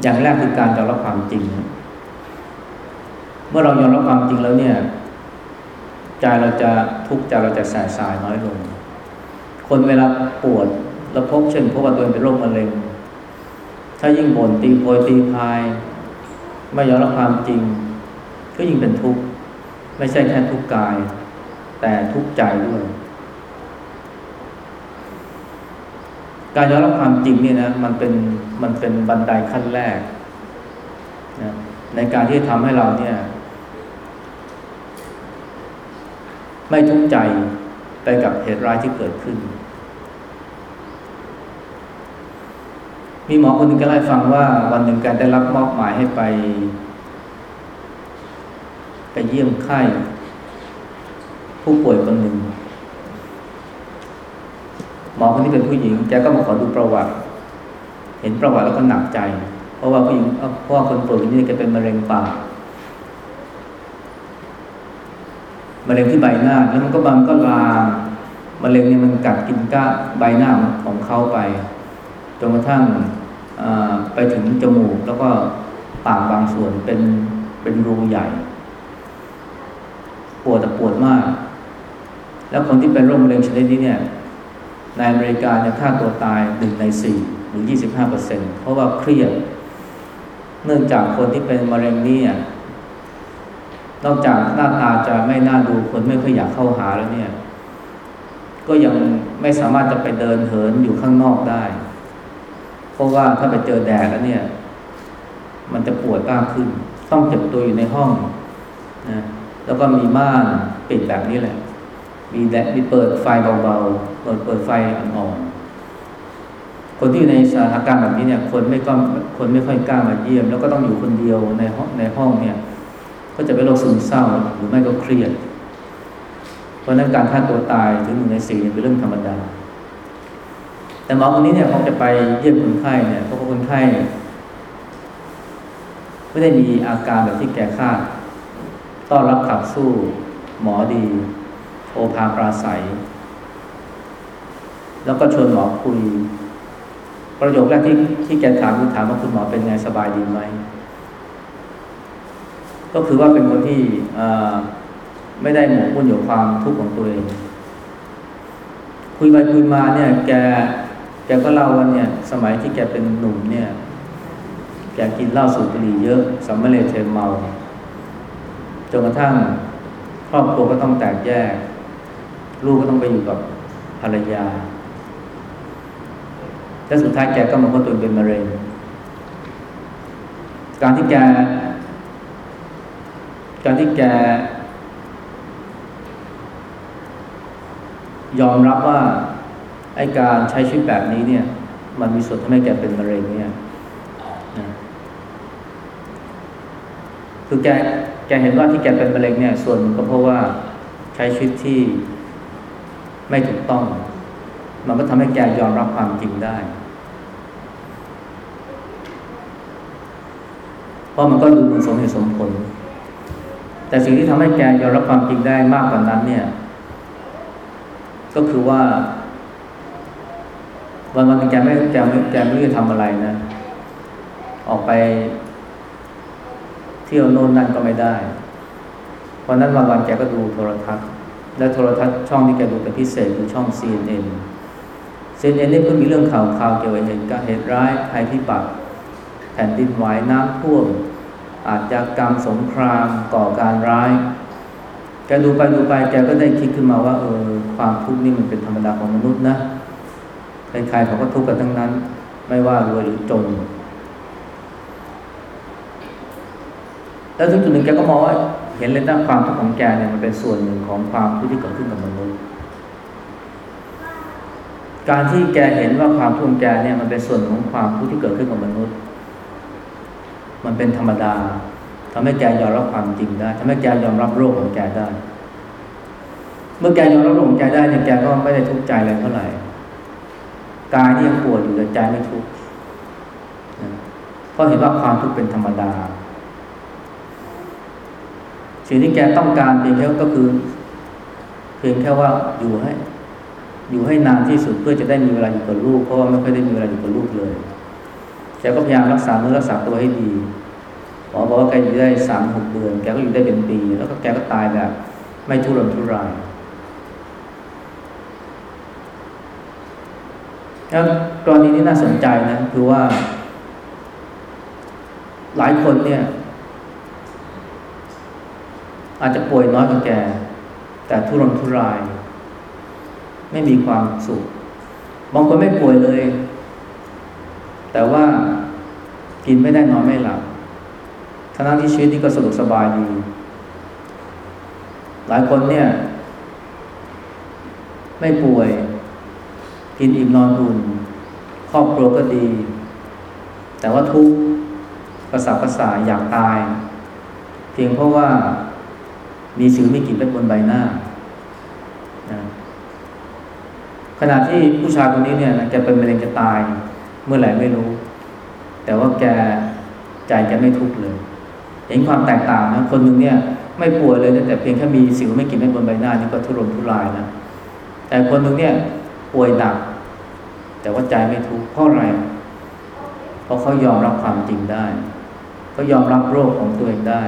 อย่างแรกคือการยอมรับความจริง เมื่อเรายอมรับความจริงแล้วเนี่ย ใจเราจะทุกข์ใจเราจะแสบสายน้อยลง คนเวลาปวด แล้วพบเช่นพบว่าตัวเองเป็นโรคมะเร็ง ถ้ายิ่งบ่นตีโพยตีพาย ไม่ยอมรับความจริง ก็ยิ่งเป็นทุกข์ ไม่ใช่แค่ทุกข์กาย แต่ทุกข์ใจด้วย การยอมรับความจริงเนี่ยนะมันเป็นมันเป็นบันไดขั้นแรกนะในการที่ทำให้เราเนี่ย ไม่ทุกข์ใจไปกับเหตุร้ายที่เกิดขึ้น มีหมอคนหนึ่งก็เล่าฟังว่าวันหนึ่งการได้รับมอบหมายให้ไป ไปเยี่ยมไข้ ผู้ป่วยคนหนึ่งหมอคนนี้เป็นผู้หญิงแกก็มาขอดูประวัติ เห็นประวัติแล้วก็หนักใจ เพราะว่าผู้หญิงเพราะว่าคนป่วยคนนี้แกเป็นมะเร็งปากมะเร็งที่ใบหน้าแล้วมันก็บางก็ลามมะเร็งเนี่ยมันกัดกินก้าใบหน้าของเขาไป จนกระทั่งไปถึงจมูกแล้วก็ปากบางส่วนเป็นเป็นรูใหญ่ ปวดแต่ปวดมาก แล้วคนที่เป็นโรคมะเร็งชนิดนี้เนี่ยในอเมริกาเนี่ยค่าตัวตายหนึ่งในสี่หรือยี่สิบห้าเปอร์เซ็นเพราะว่าเครียด เนื่องจากคนที่เป็นมะเร็งนี่นอกจากหน้าตาจะไม่น่าดูคนไม่ค่อยอยากเข้าหาแล้วเนี่ย ก็ยังไม่สามารถจะไปเดินเหินอยู่ข้างนอกได้ เพราะว่าถ้าไปเจอแดดแล้วเนี่ย มันจะปวดมากขึ้น ต้องเก็บตัวอยู่ในห้องนะแล้วก็มีม่านปิดแบบนี้แหละ มีแดดมีเปิดไฟเบาๆเปิดเปิดไฟอ่อนๆคนที่อยู่ในสถานการณ์แบบนี้เนี่ย คนไม่ก็คนไม่ค่อยกล้ามาเยี่ยม แล้วก็ต้องอยู่คนเดียวในห้องในห้องเนี่ย ก็จะเป็นโรคซึมเศร้าหรือไม่ก็เครียด เพราะนั้นการฆ่าตัวตายถึงหนึ่งในสี่เป็นเรื่องธรรมดา แต่หมอคนนี้เนี่ยเขาจะไปเยี่ยมคนไข้เนี่ยเพราะคนไข้ไม่ได้มีอาการแบบที่แกคาดต้อนรับขับสู้ หมอดี โอภาปราศัย แล้วก็ชวนหมอคุย ประโยคแรกที่ที่แกถามคือถามว่าคุณหมอเป็นไงสบายดีไหม ก็คือว่าเป็นคนที่ไม่ได้หมกมุ่นอยู่ความทุกข์ของตัวเอง คุยไปคุยมาเนี่ยแก แกก็เล่าว่าเนี่ย สมัยที่แกเป็นหนุ่มเนี่ย แกกินเหล้าสูบบุหรี่เยอะสำมะเลเทเมาจนกระทั่งครอบครัวก็ต้องแตกแยก ลูกก็ต้องไปอยู่กับภรรยาและสุดท้ายแกก็มาพ้นตัวเป็นมะเร็งการที่แก การที่แก ยอมรับว่า ไอ้การใช้ชีวิตแบบนี้เนี่ย มันมีส่วนทำให้แกเป็นมะเร็งเนี่ยนะคือแกแกเห็นว่าที่แกเป็นมะเร็งเนี่ย ส่วนก็เพราะว่าใช้ชีวิตที่ไม่ถูกต้อง มันก็ทำให้แกยอมรับความจริงได้ เพราะมันก็ดูมันสมเหตุสมผล แต่สิ่งที่ทำให้แกยอมรับความจริงได้มากกว่านั้นเนี่ย ก็คือว่า วันวันนึงแกไม่แกไม่แกไม่รู้จะทำอะไรนะ ออกไป เที่ยวโน่นนั่นก็ไม่ได้วันนั้นวันวันแกก็ดูโทรทัศน์ และโทรทัศน์ช่องที่แกดูเป็นพิเศษคือช่อง CNN CNN นี่ก็มีเรื่องข่าวข่าวเกี่ยวกับเหตุการณ์เหตุร้ายภัยพิบัติแผ่นดินไหวน้ำท่วมอาชญากรรมสงครามก่อการร้าย แกดูไปดูไปแกก็ได้คิดขึ้นมาว่าเออความทุกข์นี่มันเป็นธรรมดาของมนุษย์นะ ใครๆเขาก็ทุกข์กันทั้งนั้น ไม่ว่ารวยหรือจน แล้วถึงจุดหนึ่งแกก็มองว่าเห็นเลยว่าความทุกข์ของแกเนี่ยมันเป็นส่วนหนึ่งของความทุกข์ที่เกิดขึ้นกับมนุษย์การที่แกเห็นว่าความทุกข์แกเนี่ยมันเป็นส่วนของความทุกข์ที่เกิดขึ้นกับมนุษย์ มันเป็นธรรมดาทำให้แกยอมรับความจริงได้ทำให้แกยอมรับโรคของแกได้ เมื่อแกยอมรับโรคของแกได้เนี่ยแกก็ไม่ได้ทุกข์ใจอะไรเท่าไหร่ กายนี่ยังปวดอยู่แต่ใจไม่ทุกข์เพราะเห็นว่าความทุกข์เป็นธรรมดา สิ่งที่แกต้องการเพียงแค่ก็คือ เพียงแค่ว่าอยู่ให้ อยู่ให้นานที่สุดเพื่อจะได้มีเวลาอยู่กับลูกเพราะว่าไม่ค่อยได้มีเวลาอยู่กับลูกเลยแกก็พยายามรักษาเนื้อรักษาตัวให้ดีหมอบอกว่าแกอยู่ได้สามหกเดือน แกก็อยู่ได้เป็นปี แล้วก็แกก็ตายแบบ ไม่ทุรนทุราย แล้วกรณีนี้น่าสนใจนะคือว่า หลายคนเนี่ย อาจจะป่วยน้อยกว่าแก แต่ทุรนทุราย ไม่มีความสุขบางคนไม่ป่วยเลย แต่ว่ากินไม่ได้นอนไม่หลับทั้งที่ชีวิตนี่ก็สะดวกสบายดีหลายคนเนี่ย ไม่ป่วย กินอิ่มนอนอุ่น ครอบครัวก็ดี แต่ว่าทุกข์กระสับกระส่ายอยากตาย เพียงเพราะว่ามีสิวมีกลิ่นเป็นบนใบหน้านะขณะที่ผู้ชายคนนี้เนี่ยแกเป็นมะเร็งจะตายเมื่อไหร่ไม่รู้ แต่ว่าแกใจแกไม่ทุกข์เลย เห็นความแตกต่างนะคนหนึ่งเนี่ยไม่ป่วยเลยแต่เพียงแค่มีสิวไม่กินไม่บนใบหน้านี่ก็ทุรนทุรายนะแต่คนหนึ่งเนี่ย ป่วยหนัก แต่ว่าใจไม่ทุกข์เพราะอะไร เพราะเขายอมรับความจริงได้เขายอมรับโรคของตัวเองได้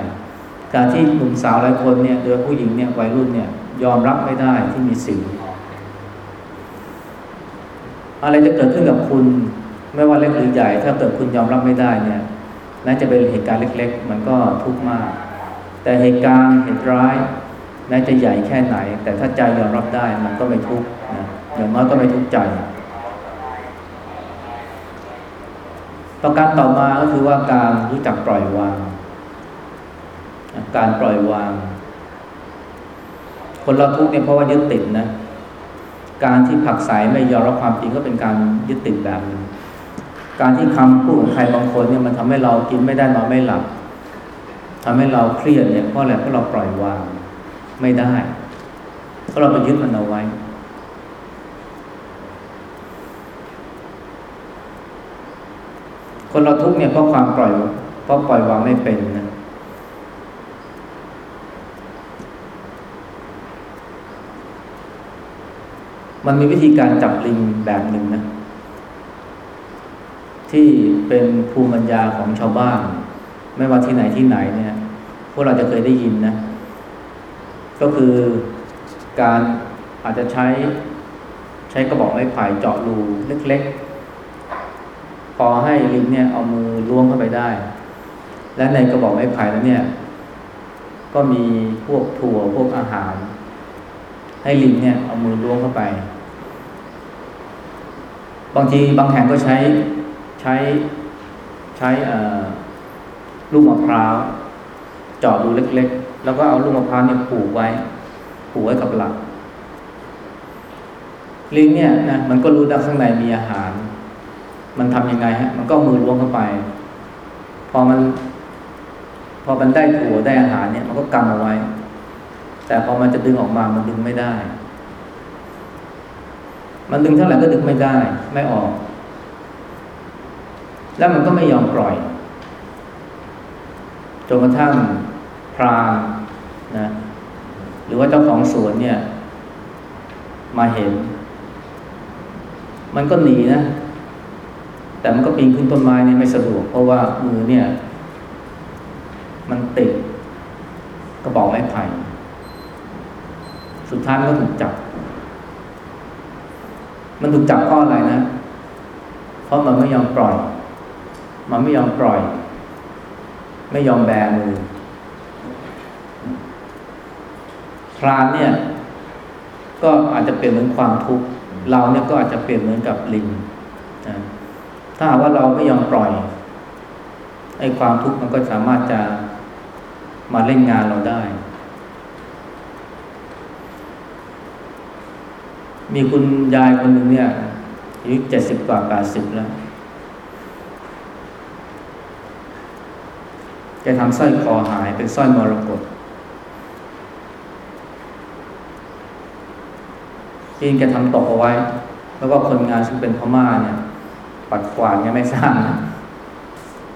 การที่หนุ่มสาวหลายคนเนี่ยโดยผู้หญิงเนี่ยวัยรุ่นเนี่ยยอมรับไม่ได้ที่มีสิวอะไรจะเกิดขึ้นกับคุณ ไม่ว่าเล็กหรือใหญ่ ถ้าเกิดคุณยอมรับไม่ได้เนี่ยน่าจะเป็นเหตุการณ์เล็ก ๆ มันก็ทุกข์มาก แต่เหตุการณ์เหตุร้ายแม้จะใหญ่แค่ไหน แต่ถ้าใจยอมรับได้มันก็ไม่ทุกข์ อย่างน้อยก็ไม่ทุกข์ใจ ประการต่อมาก็คือว่าการรู้จักปล่อยวาง การปล่อยวาง คนเราทุกข์เนี่ยเพราะว่ายึดติดนะ การที่ผักใสไม่ยอมรับความจริงก็เป็นการยึดติดแบบนึงการที่คำพูดของใครบางคนเนี่ยมันทำให้เรากินไม่ได้นอนไม่หลับทำให้เราเครียดเนี่ยเพราะอะไรเพราะเราปล่อยวางไม่ได้เพราะเราไปยึดมันเอาไว้ คนเราทุกเนี่ยเพราะความปล่อยเพราะปล่อยวางไม่เป็นนะมันมีวิธีการจับลิงแบบหนึ่งนะ ที่เป็นภูมิปัญญาของชาวบ้าน ไม่ว่าที่ไหนที่ไหนเนี่ย พวกเราจะเคยได้ยินนะ ก็คือการอาจจะใช้ใช้กระบอกไม้ไผ่เจาะรูเล็ก พอให้ลิงเนี่ยเอามือล้วงเข้าไปได้ และในกระบอกไม้ไผ่แล้วเนี่ย ก็มีพวกถั่วพวกอาหาร ให้ลิงเนี่ยเอามือล้วงเข้าไป บางทีบางแห่งก็ใช้ใช้ใช้ลูกมะพร้าวเจาะรูเล็ก ๆ แล้วก็เอาลูกมะพร้าวเนี่ยผูกไว้ผูกไว้กับหลักลิงเนี่ยนะมันก็รู้ว่าข้างในมีอาหาร มันทำยังไงฮะ มันก็มือล้วงเข้าไป พอมัน พอมันได้ถั่วได้อาหารเนี่ย มันก็กำเอาไว้ แต่พอมันจะดึงออกมา มันดึงไม่ได้ มันดึงเท่าไหร่ก็ดึงไม่ได้ ไม่ออก แล้วมันก็ไม่ยอมปล่อยจนกระทั่งพรานนะ หรือว่าเจ้าของสวนเนี่ย มาเห็น มันก็หนีนะ แต่มันก็ปีนขึ้นต้นไม้นี่ไม่สะดวก เพราะว่ามือเนี่ย มันติดกระบอกไม้ไผ่สุดท้ายมันก็ถูกจับ มันถูกจับเพราะอะไรนะ เพราะมันไม่ยอมปล่อย มันไม่ยอมปล่อย ไม่ยอมแบมือพรานเนี่ย ก็อาจจะเปลี่ยนเหมือนความทุกข์ เราเนี่ยก็อาจจะเปลี่ยนเหมือนกับลิงนะ ถ้าหากว่าเราไม่ยอมปล่อยไอ้ความทุกข์มันก็สามารถจะมาเล่นงานเราได้ มีคุณยายคนหนึ่งเนี่ยอายุเจ็ดสิบกว่าแปดสิบแล้วแกทำสร้อยคอหายเป็นสร้อยมรกตที่แกทำตกเอาไว้ แล้วก็คนงานซึ่งเป็นพม่าเนี่ย ปัดกวาดยังไม่สร้าง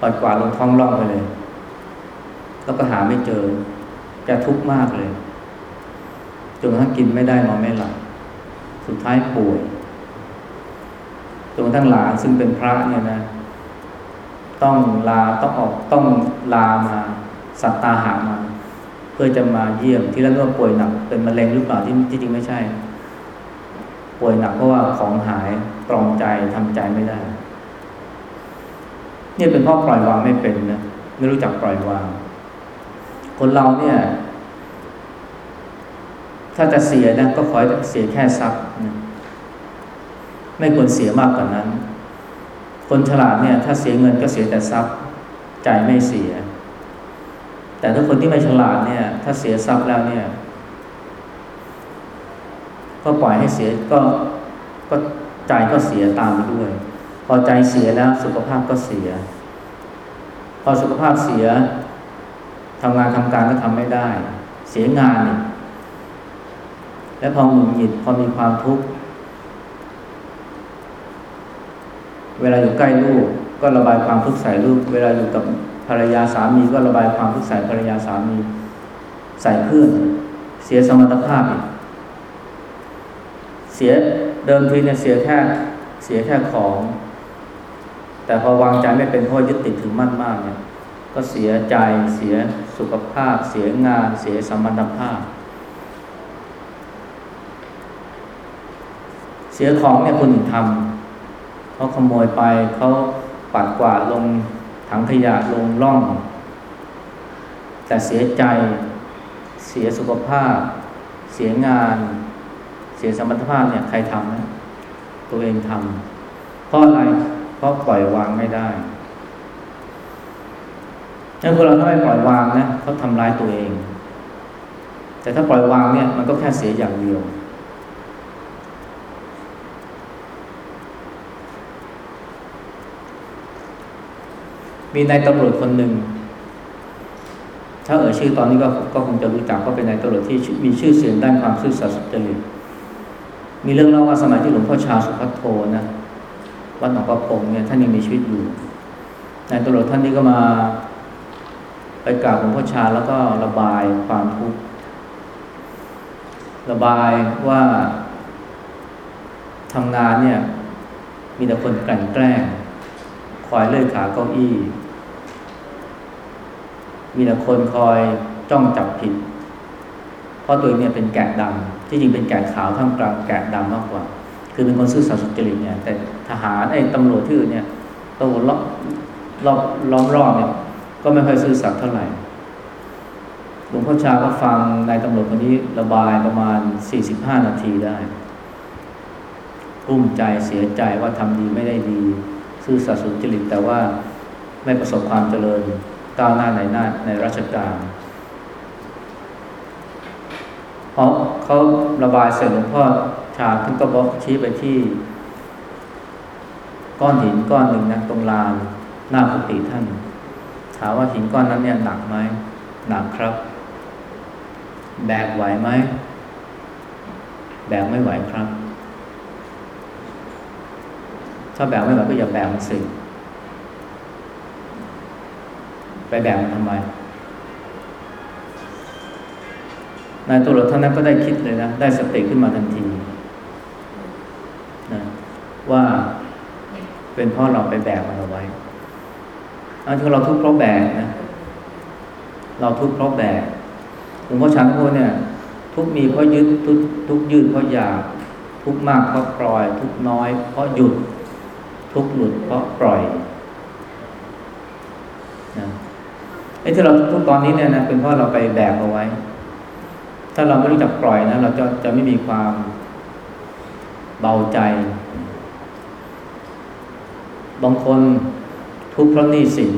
ปัดกวาดลงท้องร่องไปเลย แล้วก็หาไม่เจอแกทุกข์มากเลยจนกระทั่งกินไม่ได้นอนไม่หลับสุดท้ายป่วยจนกระทั่งหลานซึ่งเป็นพระเนี่ยนะ ต้องลาต้องออกต้องลามาสัตตาหามา เพื่อจะมาเยี่ยมที่แรกก็ป่วยหนักเป็นมะเร็งหรือเปล่าที่ที่จริงไม่ใช่ ป่วยหนักเพราะว่าของหายตรองใจทำใจไม่ได้ นี่เป็นเพราะปล่อยวางไม่เป็นนะไม่รู้จักปล่อยวาง คนเราเนี่ย ถ้าจะเสียนะก็ขอเสียแค่ทรัพย์นะไม่ควรเสียมากกว่านั้น คนฉลาดเนี่ย ถ้าเสียเงินก็เสียแต่ทรัพย์ใจไม่เสีย แต่ถ้าคนที่ไม่ฉลาดเนี่ย ถ้าเสียทรัพย์แล้วเนี่ย ก็ปล่อยให้เสียก็ก็ใจก็เสียตามไปด้วย อใจเสียแล้วสุขภาพก็เสีย พอสุขภาพเสียทำงานทำการก็ทำไม่ได้ เสียงานและพอหงุดหงิดพอมีความทุกข์เวลาอยู่ใกล้ลูกก็ระบายความทุกข์ใส่ลูก เวลาอยู่กับภรรยาสามีก็ระบายความทุกข์ใส่ภรรยาสามีใส่เพื่อนเสียสมรรถภาพอีกเสียเดิมทีเนี่ยเสียแค่เสียแค่ของ แต่พอวางใจไม่เป็นเพราะยึดติดถือมั่นมากเนี่ยก็เสียใจเสียสุขภาพ เสียงาน เสียสมรรถภาพ เสียของเนี่ยคนอื่นทำเขาขโมยไปเขาปัดกวาดลงถังขยะลงร่อง แต่เสียใจเสียสุขภาพ เสียงาน เสียสมรรถภาพเนี่ยใครทำนะตัวเองทำเพราะอะไร เพราะปล่อยวางไม่ได้ถ้าคนเราถ้าไม่ปล่อยวางนะเขาทำร้ายตัวเอง แต่ถ้าปล่อยวางเนี่ยมันก็แค่เสียอย่างเดียว มีนายตำรวจคนหนึ่ง ถ้าเอ่ยชื่อตอนนี้ก็ก็คงจะรู้จักก็เป็นนายตำรวจที่มีชื่อเสียงด้านความซื่อสัตย์สุจริตมีเรื่องเล่าว่าสมัยที่หลวงพ่อชาสุภัทโทนะ วัดหนองประพงเนี่ยท่านยังมีชีวิตอยู่นายตำรวจท่านนี้ก็มา ไปกราบหลวงพ่อชาแล้วก็ระบายความทุกข์ระบายว่าทำงานเนี่ย มีแต่คนกลั่นแกล้งคอยเลื่อยขาเก้าอี้ มีแต่คนคอยจ้องจับผิด เพราะตัวเนี่ยเป็นแกะดำที่จริงเป็นแกะขาวท่ามกลางแกะดำมากกว่า คือเป็นคนซื่อสัตย์สุจริตเนี่ย แต่ทหารไอ้ตำรวจที่อื่นเนี่ยตัวรอบรอล้อมรอบเนี่ย ก็ไม่ค่อยซื่อสัตย์เท่าไหร่หลวงพ่อชาก็ฟังนายตำรวจคนนี้ระบายประมาณ 45 นาทีได้กุ้มใจเสียใจว่าทำดีไม่ได้ดี ซื่อสัตย์สุจริตแต่ว่าไม่ประสบความเจริญก้าวหน้าในหน้าในราชการเพราะเขาระบายเสร็จหลวงพ่อ ชาท่านก็บอกชี้ไปที่ ก้อนหินก้อนหนึ่งนะตรงลานหน้ากุฏิท่านถามว่าหินก้อนนั้นเนี่ยหนักไหมหนักครับ แบกไหวไหมแบกไม่ไหวครับ ถ้าแบกไม่ไหวก็อย่าแบกมันสิไปแบกมันทำไมนายตำรวจท่านนั้นก็ได้คิดเลยนะ ได้สติขึ้นมาทันที ว่าเป็นเพราะเราไปแบกมันเอาไว้อันที่เราทุกข์เพราะแบกนะ เราทุกข์เพราะแบกหลวงพ่อชันพูดเนี่ย ทุกมีเพราะยึดทุกทุกยืดเพราะอยาก ทุกมากเพราะปล่อย ทุกน้อย เพราะหยุด ทุกหลุดเพราะปล่อยนะไอ้ที่เราทุกตอนนี้เนี่ยนะเป็นเพราะเราไปแบกเอาไว้ ถ้าเราไม่รู้จักปล่อยนะเราจะจะไม่มีความเบาใจ บางคนทุกข์เพราะหนี้สิน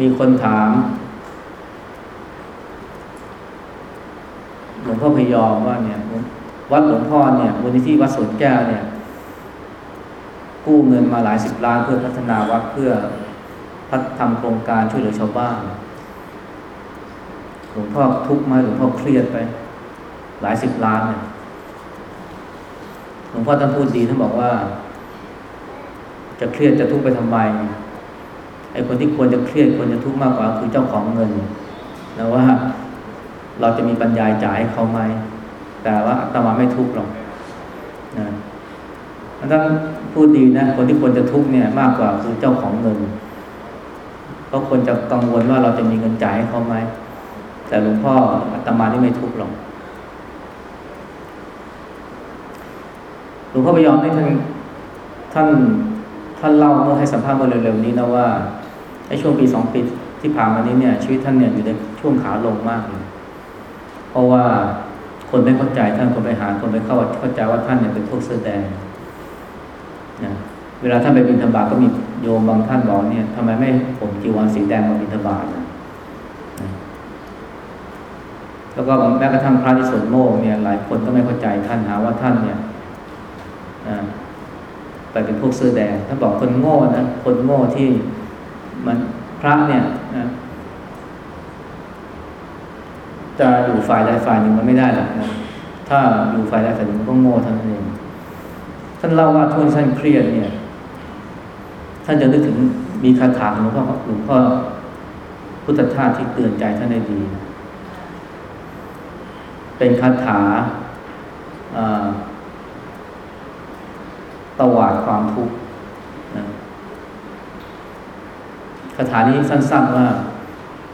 มีคนถามหลวงพ่อพยอมว่าเนี่ยวัดหลวงพ่อเนี่ยมูลนิธิวัดสวนแก้วเนี่ย กู้เงินมาหลายสิบล้านเพื่อพัฒนาวัดเพื่อพัฒทำโครงการช่วยเหลือชาวบ้านหลวงพ่อทุกข์ไหมหลวงพ่อเครียดไป หลายสิบล้านเนี่ย ลวงพ่อท่านพูดดีท่านบอกว่า จะเครียดจะทุกข์ไปทำไมไอ้คนที่ควรจะเครียดควรจะทุกข์มากกว่าคือเจ้าของเงินนะว่าเราจะมีปัญญาจ่ายให้เขาไหมแต่ว่าอาตมาไม่ทุกข์หรอกนะท่านพูดดีนะคนที่ควรจะทุกข์เนี่ยมากกว่าคือเจ้าของเงินเขาควรจะกังวลว่าเราจะมีเงินจ่ายให้เขาไหมแต่หลวงพ่ออาตมานี่ไม่ทุกข์หรอกห ลวงพ่อพยอมให้ท่านท่านท่านเล่าเมื่อให้สัมภาษณ์เมื่อเร็วๆนี้นะว่าในช่วงปีสองปีที่ผ่านมานี้เนี่ย ชีวิตท่านเนี่ยอยู่ในช่วงขาลงมากเลยเพราะว่าคนไม่เข้าใจท่านคนไปหาคนไปเข้าเข้าใจว่าท่านเนี่ยเป็นพวกเสื้อแดงนะเวลาท่านไปบิณฑบาตก็มีโยมบางท่านบอกเนี่ยทำไมไม่ผมจีวรสีแดงมาบิณฑบาตนะแล้วก็แม้กระทั่งพระที่สวนโมกเนี่ย หลายคนก็ไม่เข้าใจท่านหาว่าท่านเนี่ย ไปเป็นพวกเสื้อแดงท่าบอกคนโง่นะคนโง่ที่มันพระเนี่ยนะจะอยู่ฝ่ายใดฝ่ายหนึ่งมันไม่ได้หรอกนะถ้าอยู่ฝ่ายใดฝ่ายหนึ่งมันก็โง่ท่านเองท่านเล่าว่าทุกท่านเครียดเนี่ย ท่านจะนึกถึงมีคาถาหลวงพ่อหลวงพ่อพุทธทาสที่เตือนใจท่านได้ดี เป็นคาถา ตวาดความทุกข์นะคาถานี้สั้น ๆ ว่า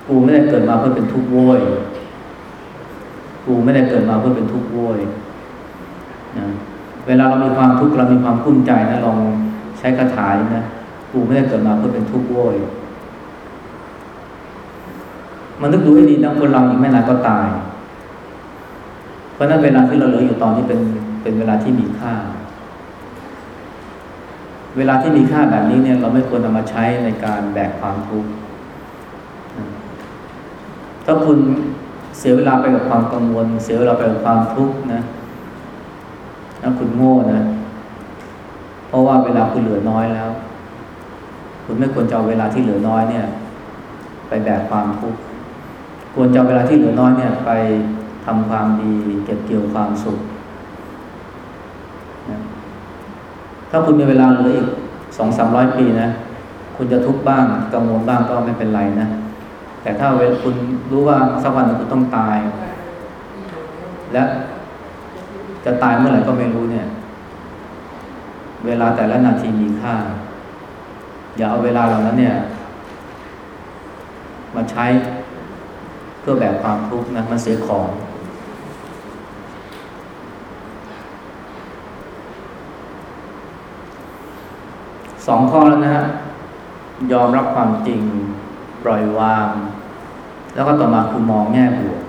กูไม่ได้เกิดมาเพื่อเป็นทุกข์โวย กูไม่ได้เกิดมาเพื่อเป็นทุกข์โวยนะเวลาเรามีความทุกข์เรามีความกุ้มใจนะลองใช้คาถานะกูไม่ได้เกิดมาเพื่อเป็นทุกข์โวยมันนึกดูให้ดีนะคนเราอีกไม่นานก็ตาย เพราะนั้นเวลาที่เราเหลืออยู่ตอนนี้เป็นเป็นเวลาที่มีค่าเเวลาที่มีค่าแบบนี้เนี่ย เราไม่ควรนำมาใช้ในการแบกความทุกข์ถ้าคุณเสียเวลาไปกับความกังวล เสียเวลาไปกับความทุกข์นะนะคุณโง่นะ เพราะว่าเวลาคุณเหลือน้อยแล้ว คุณไม่ควรจะเอาเวลาที่เหลือน้อยเนี่ย ไปแบกความทุกข์ ควรจะเอาเวลาที่เหลือน้อยเนี่ย ไปทำความดี เก็บเกี่ยวความสุขนะ ถ้าคุณมีเวลาเหลืออีกสองสามร้อยปีนะ คุณจะทุกข์บ้างกังวลบ้างก็ไม่เป็นไรนะ แต่ถ้าเวลคุณรู้ว่าสักวันหนึ่งคุณต้องตาย และจะตายเมื่อไหร่ก็ไม่รู้เนี่ย เวลาแต่ละนาทีมีค่า อย่าเอาเวลาเหล่านั้นเนี่ย มาใช้เพื่อแบกความทุกข์นะมันเสียของ องข้อแล้วนะฮะยอมรับความจริงปล่อยวาง แล้วก็ต่อมาคือมองแง่บวก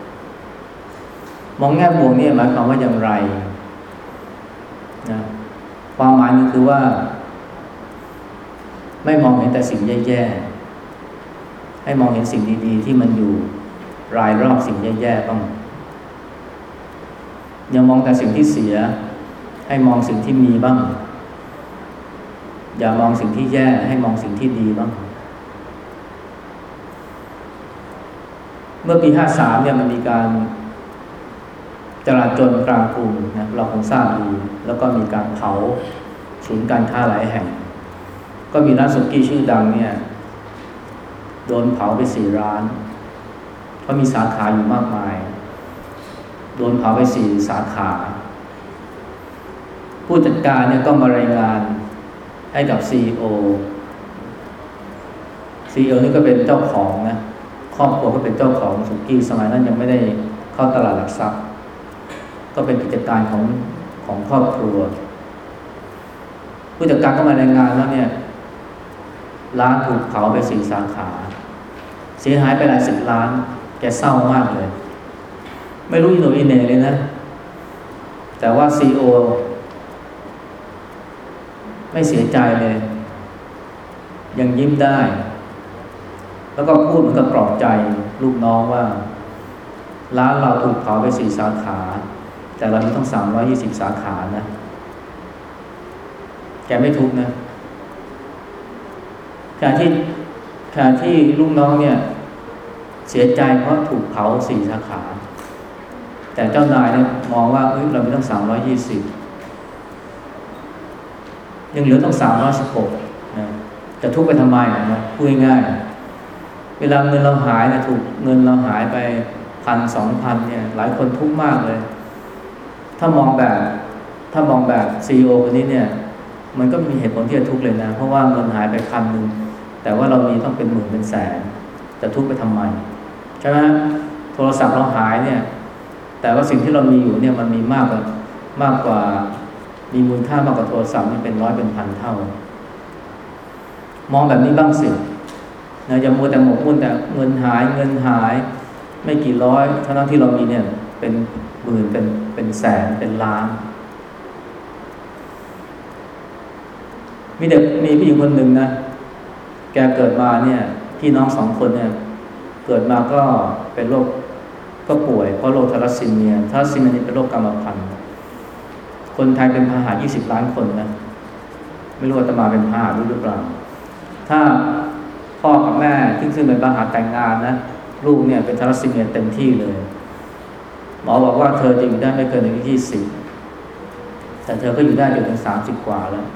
มองแง่บวกนี่หมายความว่าอย่างไรนะความหมายมันคือว่า ไม่มองเห็นแต่สิ่งแย่ๆให้มองเห็นสิ่งดีๆ ที่มันอยู่รายรอบสิ่งแย่ๆบ้างอย่ามองแต่สิ่งที่เสีย ให้มองสิ่งที่มีบ้าง อย่ามองสิ่งที่แย่ให้มองสิ่งที่ดีบ้างเมื่อปีห้าสามเนี่ยมันมีการจราจรกลางกรุงนะเราคงทราบดีแล้วก็มีการเผาศูนย์การค้าหลายแห่ง ก็มีร้านสุกี้ชื่อดังเนี่ยโดนเผาไปสี่ร้านเพราะมีสาขาอยู่มากมาย โดนเผาไปสี่สาขา ผู้จัดการเนี่ยก็มารายงาน ให้กับซีอซีอนี่ก็เป็นเจ้าของนะครอบครัวก็เป็นเจ้าของสุกี้สมัยนั้นยังไม่ได้เข้าตลาดหลักทรัพย์ ก็เป็นกิจการของของครอบครัว ผู้จัดการก็มารายงานแล้วเนี่ยร้านถูกเผาไปสี่สาขา เสียหายไปหลายสิบล้าน แกเศร้ามากเลย ไม่รู้อินโนอินเนเลยนะ แต่ว่าซีโอ ไม่เสียใจเลย ยังยิ้มได้ แล้วก็พูดเหมือนกับปลอบใจลูกน้องว่า ร้านเราถูกเผาไปสี่สาขา แต่เรามีต้องสามร้อยี่สิบสาขานะ แกไม่ทุกนะขณะที่ขณะที่ลูกน้องเนี่ย เสียใจเพราะถูกเผาสี่สาขา แต่เจ้านายเนี่ยมองว่าเฮ้ยเรามีต้องสามร้อยี่สิบ ยังเหลือต้องสามร้อยสิบหกนะจะทุกข์ไปทำไมนะพูดง่ายๆเวลาเงินเราหายนะถูกเงินเราหายไปพันสองพันเนี่ย หลายคนทุกข์มากเลย ถ้ามองแบบ ถ้ามองแบบซีอคนนี้เนี่ย มันก็มีเหตุผลที่จะทุกข์เลยนะ เพราะว่าเงินหายไปพันหนึ่งแต่ว่าเรามีต้องเป็นหมื่นเป็นแสนจะทุกข์ไปทำไมใช่ไหมโทรศัพท์เราหายเนี่ย แต่ว่าสิ่งที่เรามีอยู่เนี่ยมันมีมากกว่ามากกว่า มีมูลค่ามากกว่าโทรศัพท์นี่เป็นร้อยเป็นพันเท่า มองแบบนี้บ้างสินะอย่ามัวแต่หมกมุ่นแต่เงินหายเงินหาย ไม่กี่ร้อยทั้งที่เรามีเนี่ยเป็นหมื่นเป็นเป็นแสนเป็นล้าน มีเด็กมีผู้หญิงคนหนึ่งนะ แกเกิดมาเนี่ยพี่น้องสองคนเนี่ยเกิดมาก็เป็นโรคก็ป่วยเพราะโรคทารัสซีเมียทารัสซีเมียนี่เป็นโรคกรรมพันธุ์ คนไทยเป็นพาหา 20 ล้านคนนะ ไม่รู้ว่าจะมาเป็นพาหาหรือเปล่า ถ้าพ่อกับแม่ที่ซึ่งเป็นพาหาแต่งงานนะ ลูกเนี่ยเป็นธาลัสซีเมียเต็มที่เลย หมอบอกว่าเธอจะอยู่ได้ไม่เกินอายุยี่สิบแต่เธอก็อยู่ได้จนถึงสามสิบกว่าแล้ว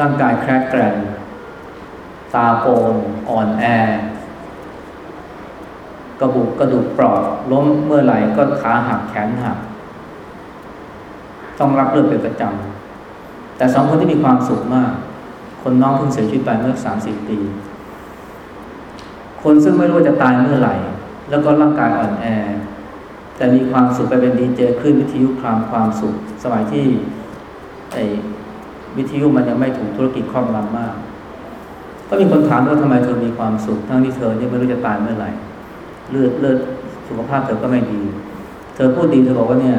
ร่างกายแคระแกร็นตาโปนอ่อนแอกระดูกกระดูกเปราะล้มเมื่อไหร่ก็ขาหักแขนหัก ต้องรับเลือดเป็นประจำแต่สองคนที่มีความสุขมาก คนน้องเพิ่งเสียชีวิตไปเมื่อสามสิบปี คนซึ่งไม่รู้จะตายเมื่อไหร่ แล้วก็ร่างกายอ่อนแอ แต่มีความสุขไปเป็นดีเจขึ้นวิทยุคลามความสุข สมัยที่ไอ้วิทยุมันยังไม่ถูกธุรกิจครอบงำมาก ก็มีคนถามว่าทำไมเธอมีความสุข ทั้งที่เธอนี่ไม่รู้จะตายเมื่อไหร่ เลือดเลือดสุขภาพเธอก็ไม่ดี เธอพูดดีเธอบอกว่าเนี่ย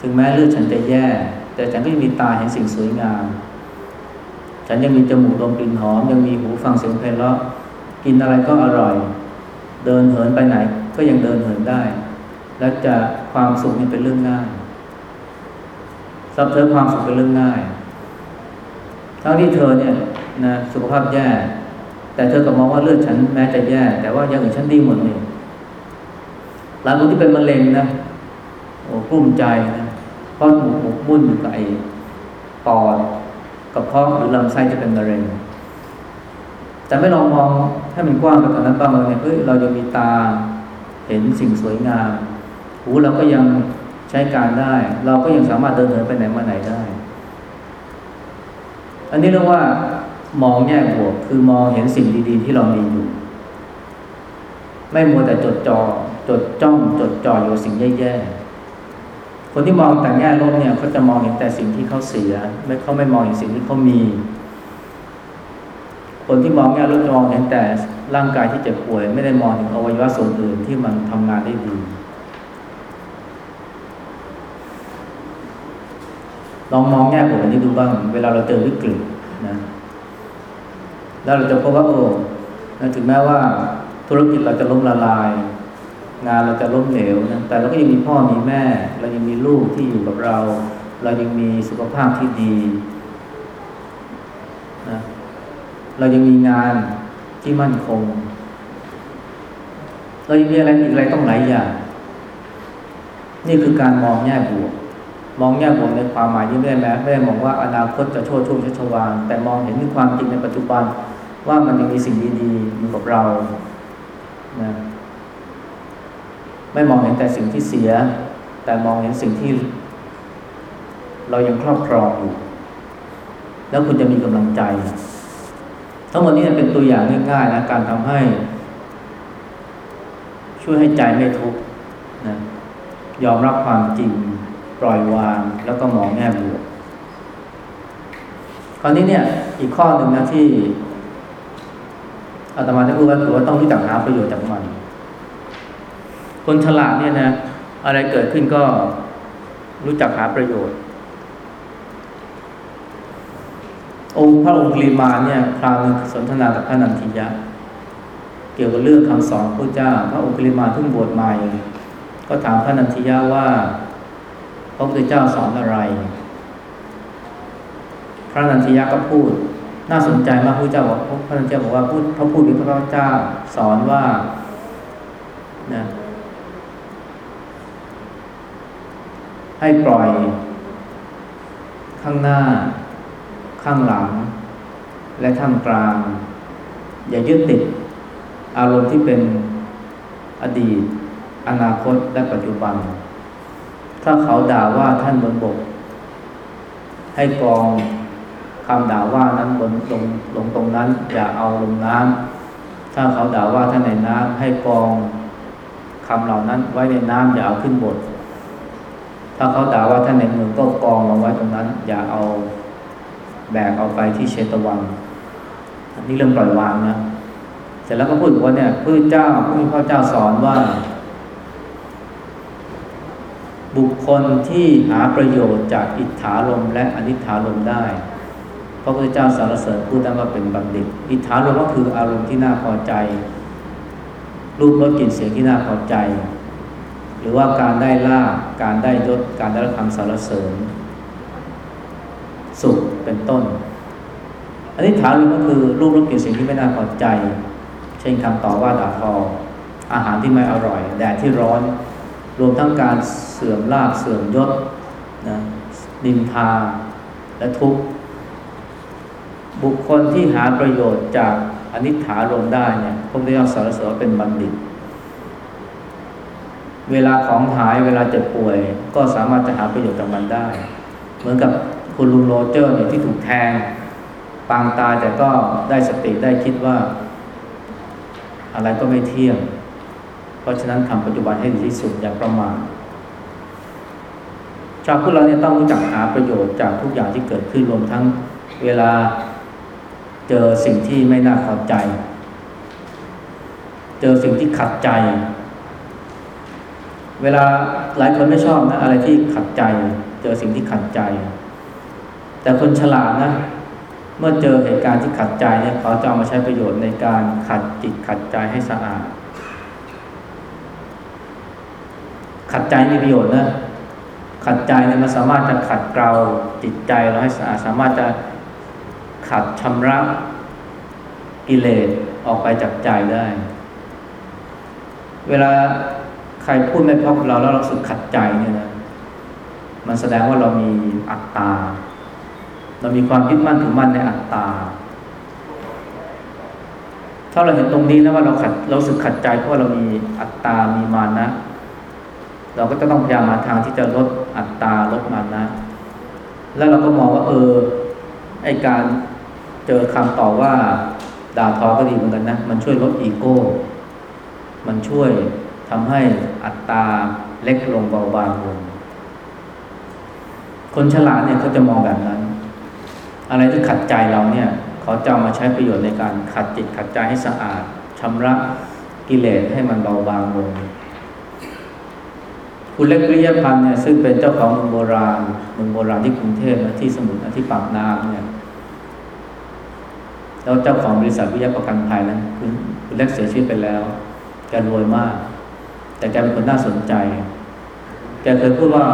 ถึงแม้เลือดฉันจะแย่ แต่ฉันก็ยังมีตาเห็นสิ่งสวยงาม ฉันยังมีจมูกดมกลิ่นหอม ยังมีหูฟังเสียงเพลงแล้วกินอะไรก็อร่อย เดินเหินไปไหน ก็ยังเดินเหินได้ และจะความสุขนี่เป็นเรื่องง่ายสับเธอความสุขเป็นเรื่องง่ายทั้งที่เธอเนี่ยนะสุขภาพแย่ แต่เธอก็มองว่าเลือดฉันแม้จะแย่ แต่ว่าย่างอื่นฉันดีหมดนี่หลายคนที่เป็นมะเร็งนะโอ้กลุ้มใจนะ เพราะหมกหมกมุ่นอยู่กับไอ้ปอดกับเพาะหรือลำไส้จะเป็นมะเร็ง แต่ไม่ลองมองให้มันกว้างไปกว่านั้นบ้างเลยเนี่ยเฮ้ยเรายังมีตาเห็นสิ่งสวยงาม หูเราก็ยังใช้การได้ เราก็ยังสามารถเดินเหินไปไหนมาไหนได้ อันนี้เรียกว่ามองแง่บวก คือมองเห็นสิ่งดี ๆ ที่เรามีอยู่ ไม่มัวแต่จดจอ่อจดจ้อง จดจ่ออยู่สิ่งแย่ๆ คนที่มองแต่แง่ลบเนี่ยเขาจะมองเห็นแต่สิ่งที่เขาเสีย ไม่เขาไม่มองเห็นสิ่งที่เขามี คนที่มองแง่ลบจะมองเห็นแต่ร่างกายที่เจ็บป่วย ไม่ได้มองถึงอวัยวะส่วนอื่นที่มันทำงานได้ดีลองมองแง่บวกนี้ดูบ้าง เวลาเราเจอวิกฤตนะแล้วเราจะพบว่าโอ้ถึงแม้ว่าธุรกิจเราจะล้มละลาย งานเราจะล้มเหลวนะแต่เราก็ยังมีพ่อมีแม่ เรายังมีลูกที่อยู่กับเรา เรายังมีสุขภาพที่ดีนะเรายังมีงานที่มั่นคง เรายังมีอะไรอีกอะไรต้องหลายอย่าง นี่คือการมองแง่บวก มองแง่บวกในความหมายที่ไม่ได้แม้ไม่ได้มองว่าอนาคตจะโชดช่วงชัชวานแต่มองเห็นความจริงในปัจจุบันว่ามันยังมีสิ่งดีๆอยู่กับเรานะ ไม่มองเห็นแต่สิ่งที่เสีย แต่มองเห็นสิ่งที่ เรายังครอบครองอยู่ แล้วคุณจะมีกำลังใจ ทั้งหมดนี้เป็นตัวอย่างง่ายๆนะการทำให้ ช่วยให้ใจไม่ทุกข์นะยอมรับความจริงปล่อยวางแล้วก็มองแง่บวกคราวนี้เนี่ยอีกข้อหนึ่งนะที่อาตมาได้พูดว่าคือว่าต้องรู้จักหาประโยชน์จากมัน คนฉลาดเนี่ยนะ อะไรเกิดขึ้นก็รู้จักหาประโยชน์ องค์พระองค์กลีมาเนี่ยคราวนึงสนทนากับพระนันทิยะ เกี่ยวกับเรื่องคำสอนพระเจ้า พระองค์กลีมาเพิ่งบวชใหม่ ก็ถามพระนันทิยะว่าพระพุทธเจ้าสอนอะไร พระนันทิยะก็พูด น่าสนใจมากพระเจ้าบอกพระนันทิยะบอกว่าพูดเขาพูดถึงพระเจ้าสอนว่านะ ให้ปล่อย ข้างหน้า ข้างหลัง และท่ามกลาง อย่ายึดติด อารมณ์ที่เป็นอดีต อนาคตและปัจจุบัน ถ้าเขาด่าว่าท่านบนบก ให้กองคำด่าว่านั้นบนลงลงตรงนั้น อย่าเอาลงน้ำถ้าเขาด่าว่าท่านในน้ำให้กองคำเหล่านั้นไว้ในน้ำอย่าเอาขึ้นบท ถ้าเขาด่าว่าท่านในเมืองก็กองลงไว้ตรงนั้น อย่าเอาแบกเอาไปที่เชตวัน นี่เรื่องปล่อยวางนะ เสร็จแล้วก็พูดว่าเนี่ยพระเจ้าผู้มีพระเจ้าสอนว่า บุคคลที่หาประโยชน์จากอิทธาลมและอนิธาลมได้พระพุทธเจ้าสารเสริญพูดนั้นว่าเป็นบัณฑิต อิทธาลมก็คืออารมณ์ที่น่าพอใจ รูปรสกลิ่นเสียงที่น่าพอใจ หรือว่าการได้ลาบการได้ยศการได้รับคำสารเสริญ สุขเป็นต้น อันนี้ฐานรก็คือรูปรสกลิ่นสียงที่ไม่น่าพอใจ เช่นคำต่อว่าด่าทออาหารที่ไม่อร่อย แดดที่ร้อน รวมทั้งการเสื่อมลาภเสื่อมยศนะนินทาและทุกข์บุคคลที่หาประโยชน์จากอนิถารมได้เนี่ยพระพุทธเจ้าสารเสริญเป็นบัณฑิต เวลาของหายเวลาเจ็บป่วย ก็สามารถจะหาประโยชน์จากมันได้ เหมือนกับคุณลุงโรเจอร์เนี่ยที่ถูกแทง ปางตายแต่ก็ได้สติได้คิดว่า อะไรก็ไม่เที่ยง เพราะฉะนั้นทำปัจจุบันให้ดีที่สุดอย่าประมาทชาวพุทธเราเนี่ยต้องรู้จักหาประโยชน์จากทุกอย่างที่เกิดขึ้นรวมทั้งเวลาเจอสิ่งที่ไม่น่าพอใจ เจอสิ่งที่ขัดใจ เวลาหลายคนไม่ชอบนะ อะไรที่ขัดใจ เจอสิ่งที่ขัดใจ แต่คนฉลาดนะ เมื่อเจอเหตุการณ์ที่ขัดใจเนี่ยเขาจะเอามาใช้ประโยชน์ในการขัดจิตขัดใจให้สะอาด ขัดใจมีประโยชน์นะขัดใจเนี่ยมันสามารถจะขัดเกลาจิตใจเราให้สะอาดสามารถจะขัดชำระกิเลสออกไปจากใจได้ เวลา รพูดไม่เพราะเราแล้วเราสึกขัดใจเนี่ยนะมันแสดงว่าเรามีอัตตา เรามีความยึดมั่นถือมั่นในอัตตา ถ้าเราเห็นตรงนี้นะว่าเราขัดเราสึกขัดใจเพราะเรามีอัตตา มีมานะ เราก็จะต้องพยายามหาทางที่จะลดอัตตาลดมานะ แล้วเราก็มองว่า เออไอการเจอคำต่อว่าด่าทอก็ดีเหมือนกันนะ มันช่วยลดอีโก้ มันช่วยทำให้ อัตตาเล็กลงเบาบางลง คนฉลาดเนี่ยเขาจะมองแบบนั้น อะไรที่ขัดใจเราเนี่ย เขาจะมาใช้ประโยชน์ในการขัดจิตขัดใจให้สะอาดชำระกิเลสให้มันเบาบางลงคุณเล็กวิริยพันธ์เนี่ยซึ่งเป็นเจ้าของเมืองโบราณเมืองโบราณที่กรุงเทพนะที่สมุทรที่ปากน้ำเนี่ยแล้วเจ้าของบริษัทวิทยาประกันภัยนั้นคุณคุณเล็กเสียชีวิตไปแล้วแกรวยมาก แต่แกเป็นคนน่าสนใจ แกเคยพูดว่า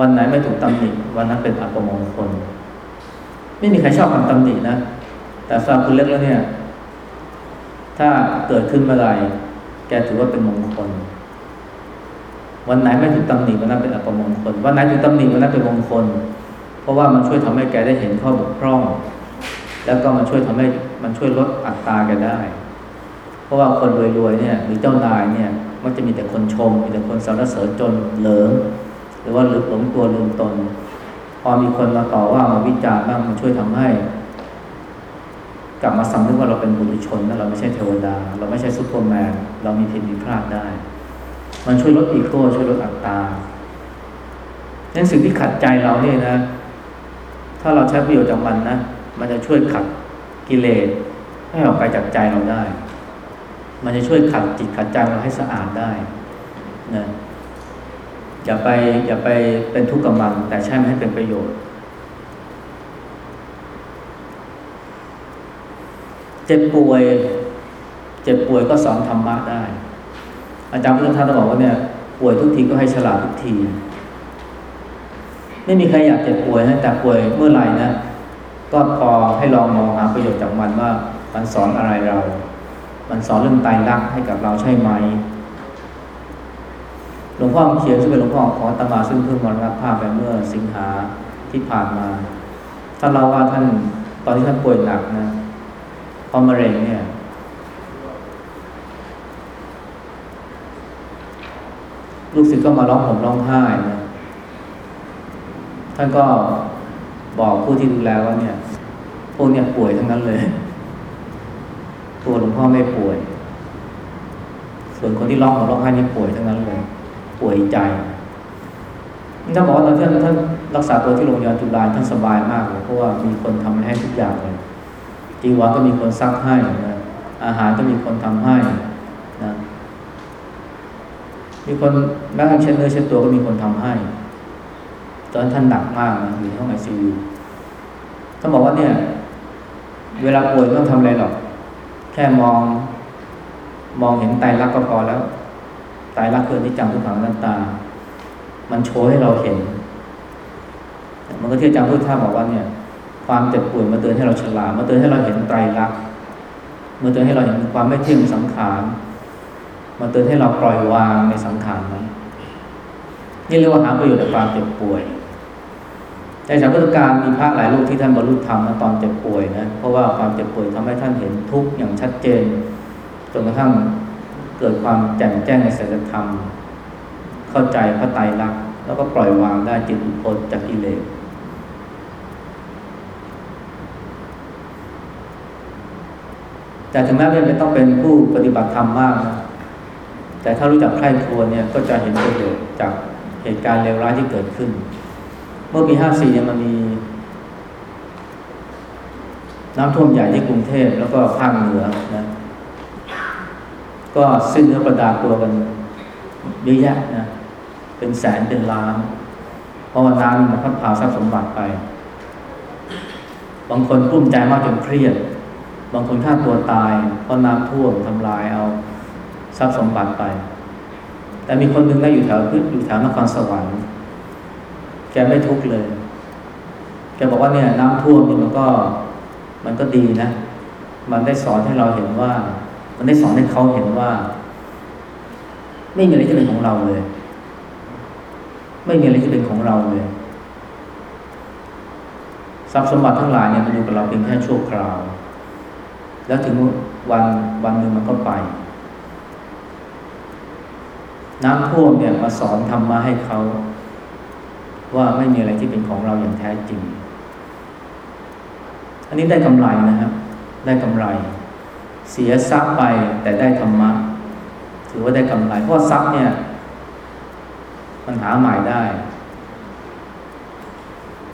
วันไหนไม่ถูกตำหนิวันนั้นเป็นอัปมงคล ไม่มีใครชอบคำตำหนินะ แต่สำหรับคุณเล็กแล้วเนี่ย ถ้าเกิดขึ้นเมื่อไรแกถือว่าเป็นมงคล วันไหนไม่ถูกตำหนิวันนั้นเป็นอัปมงคล วันไหนถูกตำหนิวันนั้นเป็นมงคล เพราะว่ามันช่วยทำให้แกได้เห็นข้อบกพร่อง แล้วก็มันช่วยทำให้มันช่วยลดอัตราแกได้ เพราะว่าคนรวยๆเนี่ยหรือเจ้านายเนี่ย มันจะมีแต่คนชม มีแต่คนสรรเสริญจนเหลิงหรือว่าหลงตัวลืมตน พอมีคนมาต่อว่ามาวิจารณ์บ้างมันช่วยทำให้ กลับมาสำนึกว่าเราเป็นปุถุชนนะเราไม่ใช่เทวดา เราไม่ใช่ซุปเปอร์แมนเรามีผิดมีพลาดได้ มันช่วยลดอีโก้ช่วยลดอัตตานั้นสิ่งที่ขัดใจเราเนี่ยนะ ถ้าเราใช้ประโยชน์จากมันนะมันจะช่วยขัดกิเลสให้ออกไปจากใจเราได้ มันจะช่วยขัดจิตขัดใจเราให้สะอาดได้นะอย่าไปอย่าไปเป็นทุกข์กับมัน แต่ใช้มันให้เป็นประโยชน์ เจ็บป่วย เจ็บป่วยก็สอนธรรมะได้ อาจารย์พุทธทาสบอกว่าเนี่ยป่วยทุกทีก็ให้ฉลาดทุกที ไม่มีใครอยากเจ็บป่วยนะแต่ป่วยเมื่อไหร่นะก็พอให้ลองมองหาประโยชน์จากมันว่ามันสอนอะไรเรา มันสอนเรื่องตายรักให้กับเราใช่ไหม หลวงพ่อเขียนซึ่งเป็นหลวงพ่อขอตมาซึ่งเพิ่งมรณภาพไปเมื่อสิงหาที่ผ่านมาท่านเล่าว่าท่านตอนที่ท่านป่วยหนักนะพอมะเร็งเนี่ย ลูกศิษย์ก็มาร้องห่มร้องไห้นะท่านก็บอกผู้ที่ดูแลว่าเนี่ย พวกเนี่ยป่วยทั้งนั้นเลย ตัวหลวงพ่อไม่ป่วย ส่วนคนที่ร้องห่มร้องไห้นี่ป่วยทั้งนั้นเลยป่วยใจท่านบอกว่าตอนที่ท่านรักษาตัวที่โรงพยาบาลจุฬาท่านสบายมากเลยเพราะว่ามีคนทำให้ทุกอย่างเลยจีวรก็มีคนซักให้นะอาหารก็มีคนทำให้นะมีคนแม้กระทั่งเช็ดเนื้อเช็ดตัวก็มีคนทำให้ ตอนท่านหนักมากนะอยู่ในห้องไอซียูท่านบอกว่าเนี่ย เวลาป่วยไม่ต้องทำอะไรหรอก แค่มองมองเห็นไตรลักษณ์ก็พอแล้วไตรลักษณ์คือที่จังทุกขังนันตา มันโชว์ให้เราเห็น มันก็ที่อาจารย์พุทธาบอกว่าเนี่ย ความเจ็บป่วยมาเตือนให้เราฉลาดมาเตือนให้เราเห็นไตรลักษณ์มาเตือนให้เราเห็นความไม่เที่ยงสังขารมาเตือนให้เราปล่อยวางในสังขารนั้นนี่เรียกว่าหาประโยชน์จากความเจ็บป่วย สายพุทธการมีพระหลายรูปที่ท่านบรรลุธรรมตอนเจ็บป่วยนะเพราะว่าความเจ็บป่วยทำให้ท่านเห็นทุกข์อย่างชัดเจนจนกระทั่งเกิดความแจ่มแจ้งในศีลธรรม เข้าใจพระไตรลักษณ์แล้วก็ปล่อยวางได้จิตอุปนจากกิเลสแต่ถึงแม้ไม่ต้องเป็นผู้ปฏิบัติธรรมมากนะแต่ถ้ารู้จักใคร่ครวญเนี่ยก็จะเห็นประโยชน์จากเหตุการณ์เลวร้ายที่เกิดขึ้น เมื่อปีห้าสี่เนี่ยมันมี น้ำท่วมใหญ่ที่กรุงเทพแล้วก็ภาคเหนือนะก็สิ้นเนื้อประดาตัวกันเยอะแยะนะเป็นแสนเป็นล้าน เพราะว่าน้ำมันพัดพาทรัพย์สมบัติไป บางคนกลุ้มใจมากจนเครียด บางคนฆ่าตัวตาย เพราะน้ำท่วมทำลายเอาทรัพย์สมบัติไป แต่มีคนหนึ่งได้อยู่แถวอยู่แถวนครสวรรค์ แกไม่ทุกข์เลย แกบอกว่าเนี่ย น้ำท่วมนี่มันก็ มันก็ดีนะ มันได้สอนให้เราเห็นว่า มันได้สอนให้เขาเห็นว่า ไม่มีอะไรที่เป็นของเราเลย ไม่มีอะไรที่เป็นของเราเลยทรัพย์สมบัติทั้งหลายเนี่ยมันอยู่กับเราเพียงแค่ชั่วคราว แล้วถึงวันวันหนึ่งมันก็ไป น้ำท่วมเนี่ยมาสอนธรรมะให้เขา ว่าไม่มีอะไรที่เป็นของเราอย่างแท้จริง อันนี้ได้กำไรนะครับ ได้กำไร เสียทรัพย์ไปแต่ได้ธรรมะ ถือว่าได้กำไร เพราะทรัพย์เนี่ยมันหาใหม่ได้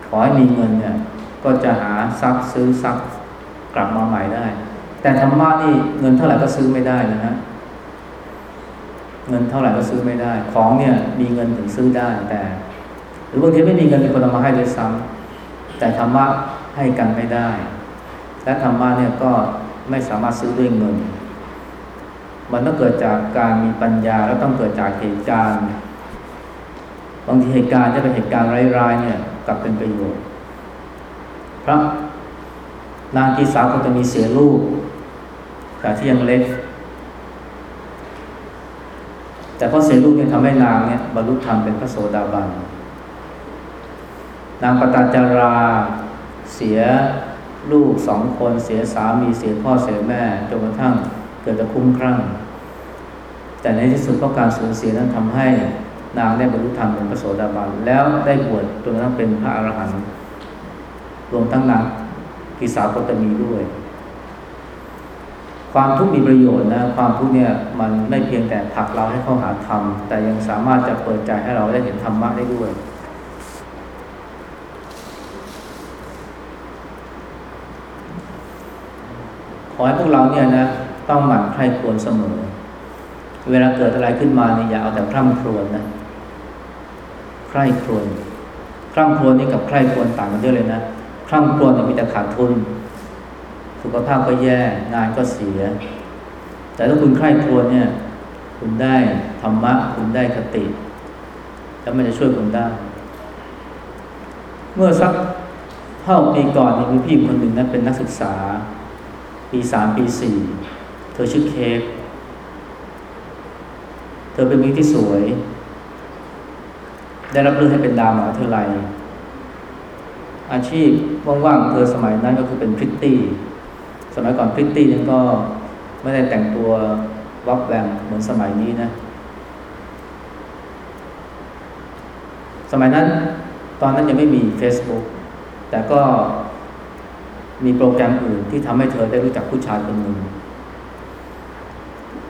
ขอให้มีเงินเนี่ย ก็จะหาทรัพย์ซื้อทรัพย์กลับมาใหม่ได้ แต่ธรรมะนี่เงินเท่าไหร่ก็ซื้อไม่ได้นะฮะเงินเท่าไหร่ก็ซื้อไม่ได้ ของเนี่ย มีเงินถึงซื้อได้แต่ หรือบางทีไม่มีเงินมีคนเอามาให้ด้วยซ้ำแต่ธรรมะให้กันไม่ได้ และธรรมะเนี่ยก็ไม่สามารถซื้อด้วยเงิน มันต้องเกิดจากการมีปัญญาแล้วต้องเกิดจากเหตุการณ์บางทีเหตุการณ์จะเป็นเหตุการณ์ร้ายๆเนี่ยกลับเป็นประโยชน์พระนางกีสาวก็จะมีเสียลูกแต่ที่ยังเล็ก แต่พอเสียลูกเนี่ยทำให้นางเนี่ยบรรลุธรรมเป็นพระโสดาบัน นางปตจาราเสียลูกสองคนเสียสามีเสียพ่อเสียแม่จนกระทั่งเกิดจะคุ้มครั่ง แต่ในที่สุดเพราะการสูญเสียนั้นทำให้นางได้บรรลุธรรมเป็นพระโสดาบันแล้วได้บวชจนกระทั่งเป็นพระอรหันต์รวมทั้งนางกิสาวตมีด้วย ความทุกข์มีประโยชน์นะความทุกข์เนี่ยมันไม่เพียงแต่ผลักเราให้เข้าหาธรรมแต่ยังสามารถจะเปิดใจให้เราได้เห็นธรรมะได้ด้วย ขอให้พวกเราเนี่ยนะต้องหมั่นใคร่ควรเสมอ เวลาเกิดอะไรขึ้นมาเนี่ยอย่าเอาแต่คร่ำครวญนะใคร่ครวญคร่ำครวญนี่กับใคร่ครวญต่างกันเยอะเลยนะคร่ำครวญเนี่ยมีแต่ขาดทุน สุขภาพก็แย่งานก็เสีย แต่ถ้าคุณใคร่ครวญเนี่ย คุณได้ธรรมะ คุณได้คติ แล้วมันจะช่วยคุณได้ เมื่อสักเท่าปีก่อนมีพี่คนหนึ่งนั้นเป็นนักศึกษา ปีสามปีสี่เธอชื่อเค้กเธอเป็นมิตรที่สวย ได้รับเลือกให้เป็นดาวมหาวิทยาลัยอาชีพว่างๆเธอสมัยนั้นก็คือเป็นพริตตี้ สมัยก่อนพริตตี้นั้นก็ไม่ได้แต่งตัววับแวมเหมือนสมัยนี้นะ สมัยนั้นตอนนั้นยังไม่มี Facebook แต่ก็ มีโปรแกรมอื่นที่ทำให้เธอได้รู้จักผู้ชายคนหนึ่ง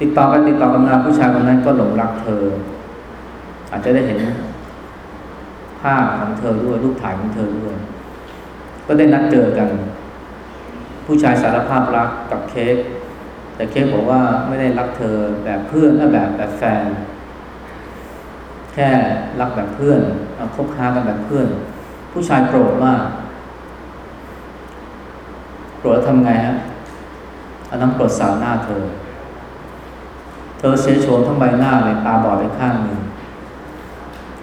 ติดต่อกันติดต่อกันมาผู้ชายคนนั้นก็หลงรักเธอ อาจจะได้เห็นภาพของเธอด้วยรูปถ่ายของเธอด้วย ก็ได้นัดเจอกัน ผู้ชายสารภาพรักกับเค้กแต่เค้กบอกว่าไม่ได้รักเธอแบบเพื่อนแบบแบบแฟน แค่รักแบบเพื่อนคบค้ากันแบบเพื่อน ผู้ชายโกรธมาก โกรธทำไงฮะเอาน้ำกรดสาดหน้าเธอ เธอเสียโฉมทั้งใบหน้าเลยตาบอดไปข้างหนึ่ง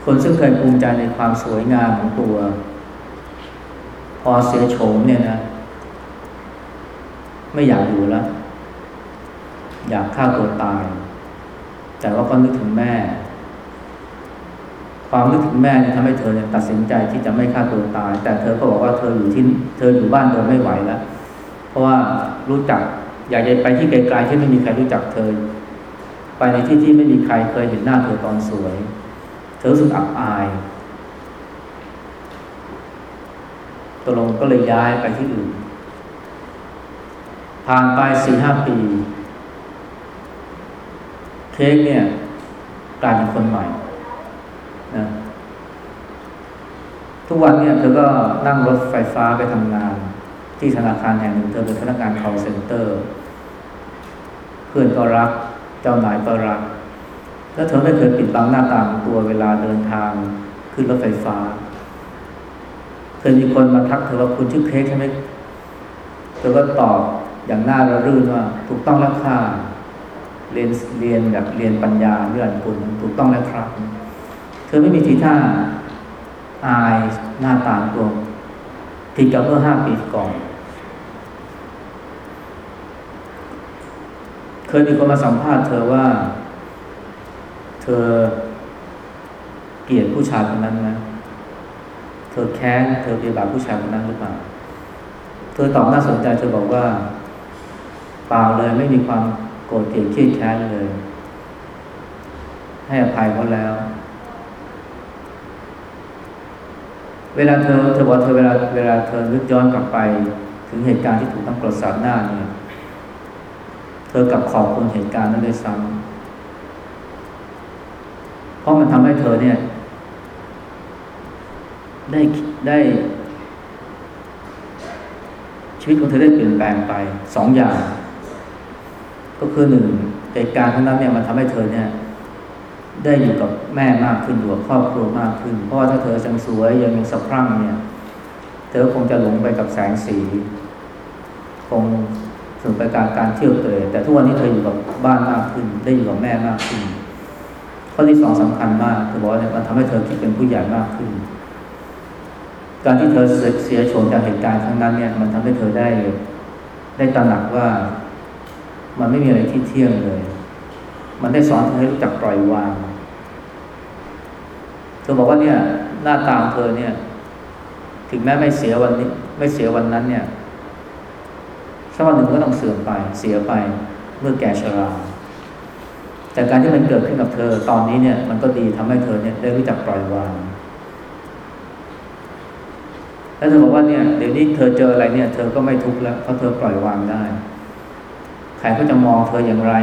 คนซึ่งเคยภูมิใจในความสวยงามของตัว พอเสียโฉมเนี่ยนะ ไม่อยากอยู่แล้ว อยากฆ่าตัวตาย แต่ว่าก็นึกถึงแม่ ความนึกถึงแม่เนี่ยทำให้เธอเนี่ยตัดสินใจที่จะไม่ฆ่าตัวตาย แต่เธอก็บอกว่าเธออยู่ที่เธออยู่บ้านเดิมไม่ไหวแล้ว ราะว่ารู้จัก อยากจะไปที่ไกลๆที่ไม่มีใครรู้จักเธอ ไปในที่ที่ไม่มีใครเคยเห็นหน้าเธอตอนสวย เธอรู้สึกอับอายตกลงก็เลยย้ายไปที่อื่น ผ่านไปสี่ห้าปี เค้กเนี่ยกลายเป็นคนใหม่นะทุกวันเนี่ยเธอก็นั่งรถไฟฟ้าไปทำงาน ที่ธนาคารแห่งหนึ่งเธอเป็นพนักงาน call center เพื่อนก็รัก เจ้านายก็รัก แล้วเธอไม่เคยปิดบังหน้าตางตัวเวลาเดินทางขึ้นรถไฟฟ้าเคยมีคนมาทักเธอว่าคุณชื่อเค้กใช่ไหมเธอก็ตอบอย่างน่าระรื่นว่า ถูกต้องแล้วค่ะเรียนเรียนแบบเรียนปัญญาเรื่องคุณถูกต้องแล้วครับ เธอไม่มีทีท่าอายหน้าตาตัว ผิดกับเมื่อห้าปีก่อน เคยมีคนมาสัมภาษณ์เธอว่า เธอเกลียดผู้ชายคนนั้นไหมเธอแค้นเธอเบียบาผู้ชายคนนั้นหรือเปล่า เธอตอบน่าสนใจเธอบอกว่า เปล่าเลยไม่มีความโกรธเกลียดเครียดแค้นเลย ให้อภัยเขาแล้ว เวลาเธอเธอบอกเธอเวลาเวลาเธอนึกย้อนกลับไป ถึงเหตุการณ์ที่ถูกตำรวสาดหน้าเนี่ยเธอกลับขอบคุณเหตุการณ์นั้นด้วยซ้ำเพราะมันทำให้เธอเนี่ย ได้ได้ ชีวิตของเธอได้เปลี่ยนแปลงไปสองอย่าง ก็คือหนึ่งเหตุการณ์ทั้งนั้นเนี่ยมันทำให้เธอเนี่ย ได้อยู่กับแม่มากขึ้นอยู่กับครอบครัวมากขึ้น เพราะว่าถ้าเธอยังสวยยังยังสะพรั่งเนี่ย เธอคงจะหลงไปกับแสงสี คงถึงไปการการเที่ยวเตยแต่ทุกวันนี้เธออยู่กับบ้านมากขึ้น ได้อยู่กับแม่มากขึ้นข้อที่สองสำคัญมากเธอบอกว่าเนี่ยมันทำให้เธอคิดเป็นผู้ใหญ่มากขึ้น การที่เธอเสียโฉมจากเหตุการณ์ครั้งนั้นเนี่ย มันทำให้เธอได้ ได้ตระหนักว่า มันไม่มีอะไรที่เที่ยงเลย มันได้สอนเธอให้รู้จักปล่อยวางเธอบอกว่าเนี่ย หน้าตาของเธอเนี่ย ถึงแม้ไม่เสียวันนี้ ไม่เสียวันนั้นเนี่ยสักวันหนึ่งก็ต้องเสื่อมไป เสียไปเมื่อแก่ชราแต่การที่มันเกิดขึ้นกับเธอตอนนี้เนี่ย มันก็ดีทำให้เธอเนี่ยได้รู้จักปล่อยวางแล้วเธอบอกว่าเนี่ยเดี๋ยวนี้เธอเจออะไรเนี่ย เธอก็ไม่ทุกข์แล้วเพราะเธอปล่อยวางได้ใครก็จะมองเธออย่างไร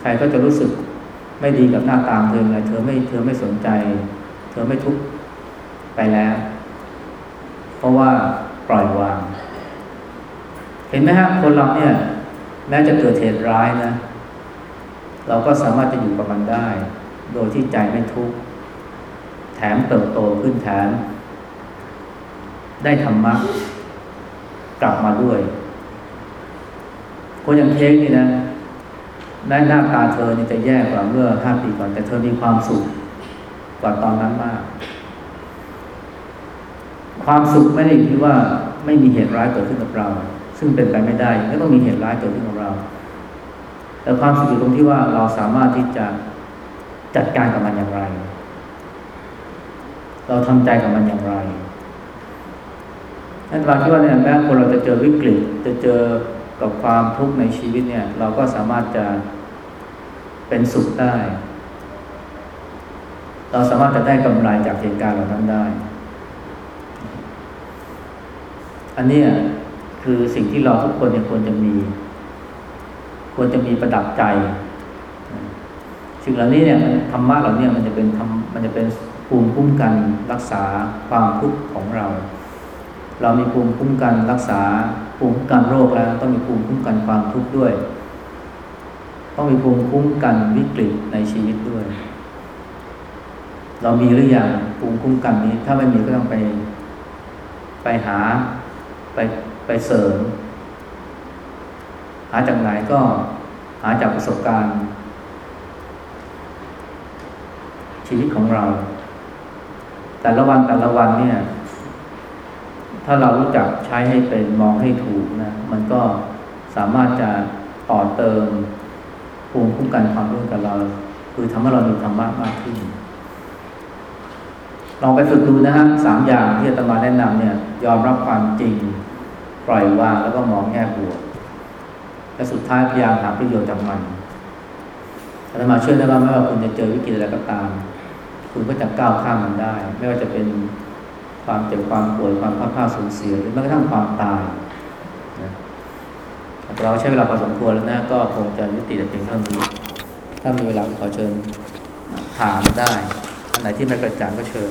ใครก็จะรู้สึกไม่ดีกับหน้าตาเธออะไรเธอไม่เธอไม่สนใจ เธอไม่ทุกข์ไปแล้ว เพราะว่าปล่อยวาง เห็นไหมฮะคนเราเนี่ย แม้จะเกิดเหตุร้ายนะ เราก็สามารถจะอยู่กับมันได้ โดยที่ใจไม่ทุกข์แถมเติบโตขึ้นแถมได้ธรรมะกลับมาด้วย คนอย่างเค้กนี่นะ ได้หน้าตาเธอนี่จะแย่กว่าเมื่อห้าปีก่อน แต่เธอมีความสุขกว่าตอนนั้นมาก ความสุขไม่ได้อยู่ที่ว่าไม่มีเหตุร้ายเกิดขึ้นกับเรา ซึ่งเป็นไปไม่ได้ไม่ต้องมีเหตุร้ายเกิดขึ้นกับเรา แต่ความสุขอยู่ตรงที่ว่าเราสามารถที่จะจัดการกับมันอย่างไร เราทำใจกับมันอย่างไรนั่นหมายถึงว่าเนี่ยแม้คนเราจะเจอวิกฤตจะเจอ กับความทุกข์ในชีวิตเนี่ย เราก็สามารถจะเป็นสุขได้ เราสามารถจะได้กำไรจากเหตุการณ์เหล่านั้นได้ อันนี้คือสิ่งที่เราทุกคนเนี่ยควรจะมี ควรจะมีประดับใจ สิ่งเหล่านี้เนี่ยธรรมะเหล่านี้มันจะเป็นมันจะเป็นภูมิคุ้มกันรักษาความทุกข์ของเรา เรามีภูมิคุ้มกันรักษา ภูมิคุ้มกันโรคแล้ว ต้องมีภูมิคุ้มกันความทุกข์ด้วย ต้องมีภูมิคุ้มกันวิกฤตในชีวิตด้วย เรามีหรือยังภูมิคุ้มกันนี้ ถ้าไม่มีก็ต้องไป ไปหาไปไปเสริม หาจากไหนก็หาจากประสบการณ์ ชีวิตของเรา แต่ละวันแต่ละวันเนี่ย ถ้าเรารู้จักใช้ให้เป็นมองให้ถูกนะมันก็สามารถจะต่อเติมภูมิคุ้มกันความรู้กับเรา คือทำให้เรามีธรรมะมากขึ้นลองไปฝึกดูนะฮะสามอย่างที่อาตมาแนะนำเนี่ย ยอมรับความจริง ปล่อยวางแล้วก็มองแง่บวกและสุดท้ายพยายามหาประโยชน์จากมันอาตมาเชื่อได้ว่าไม่ว่าคุณจะเจอวิกฤตอะไรก็ตาม คุณก็จะก้าวข้ามมันได้ ไม่ว่าจะเป็น ความเจ็บความป่วยความพลาดพลาดสูญเสียหรือแม้กระทั่งความตายนะเราใช้เวลาพอสมควรแล้วนะก็คงจะยุติแต่เพียงเท่านี้ถ้ามีเวลาขอเชิญถามได้อันไหนที่ไม่กระจ่างก็เชิญ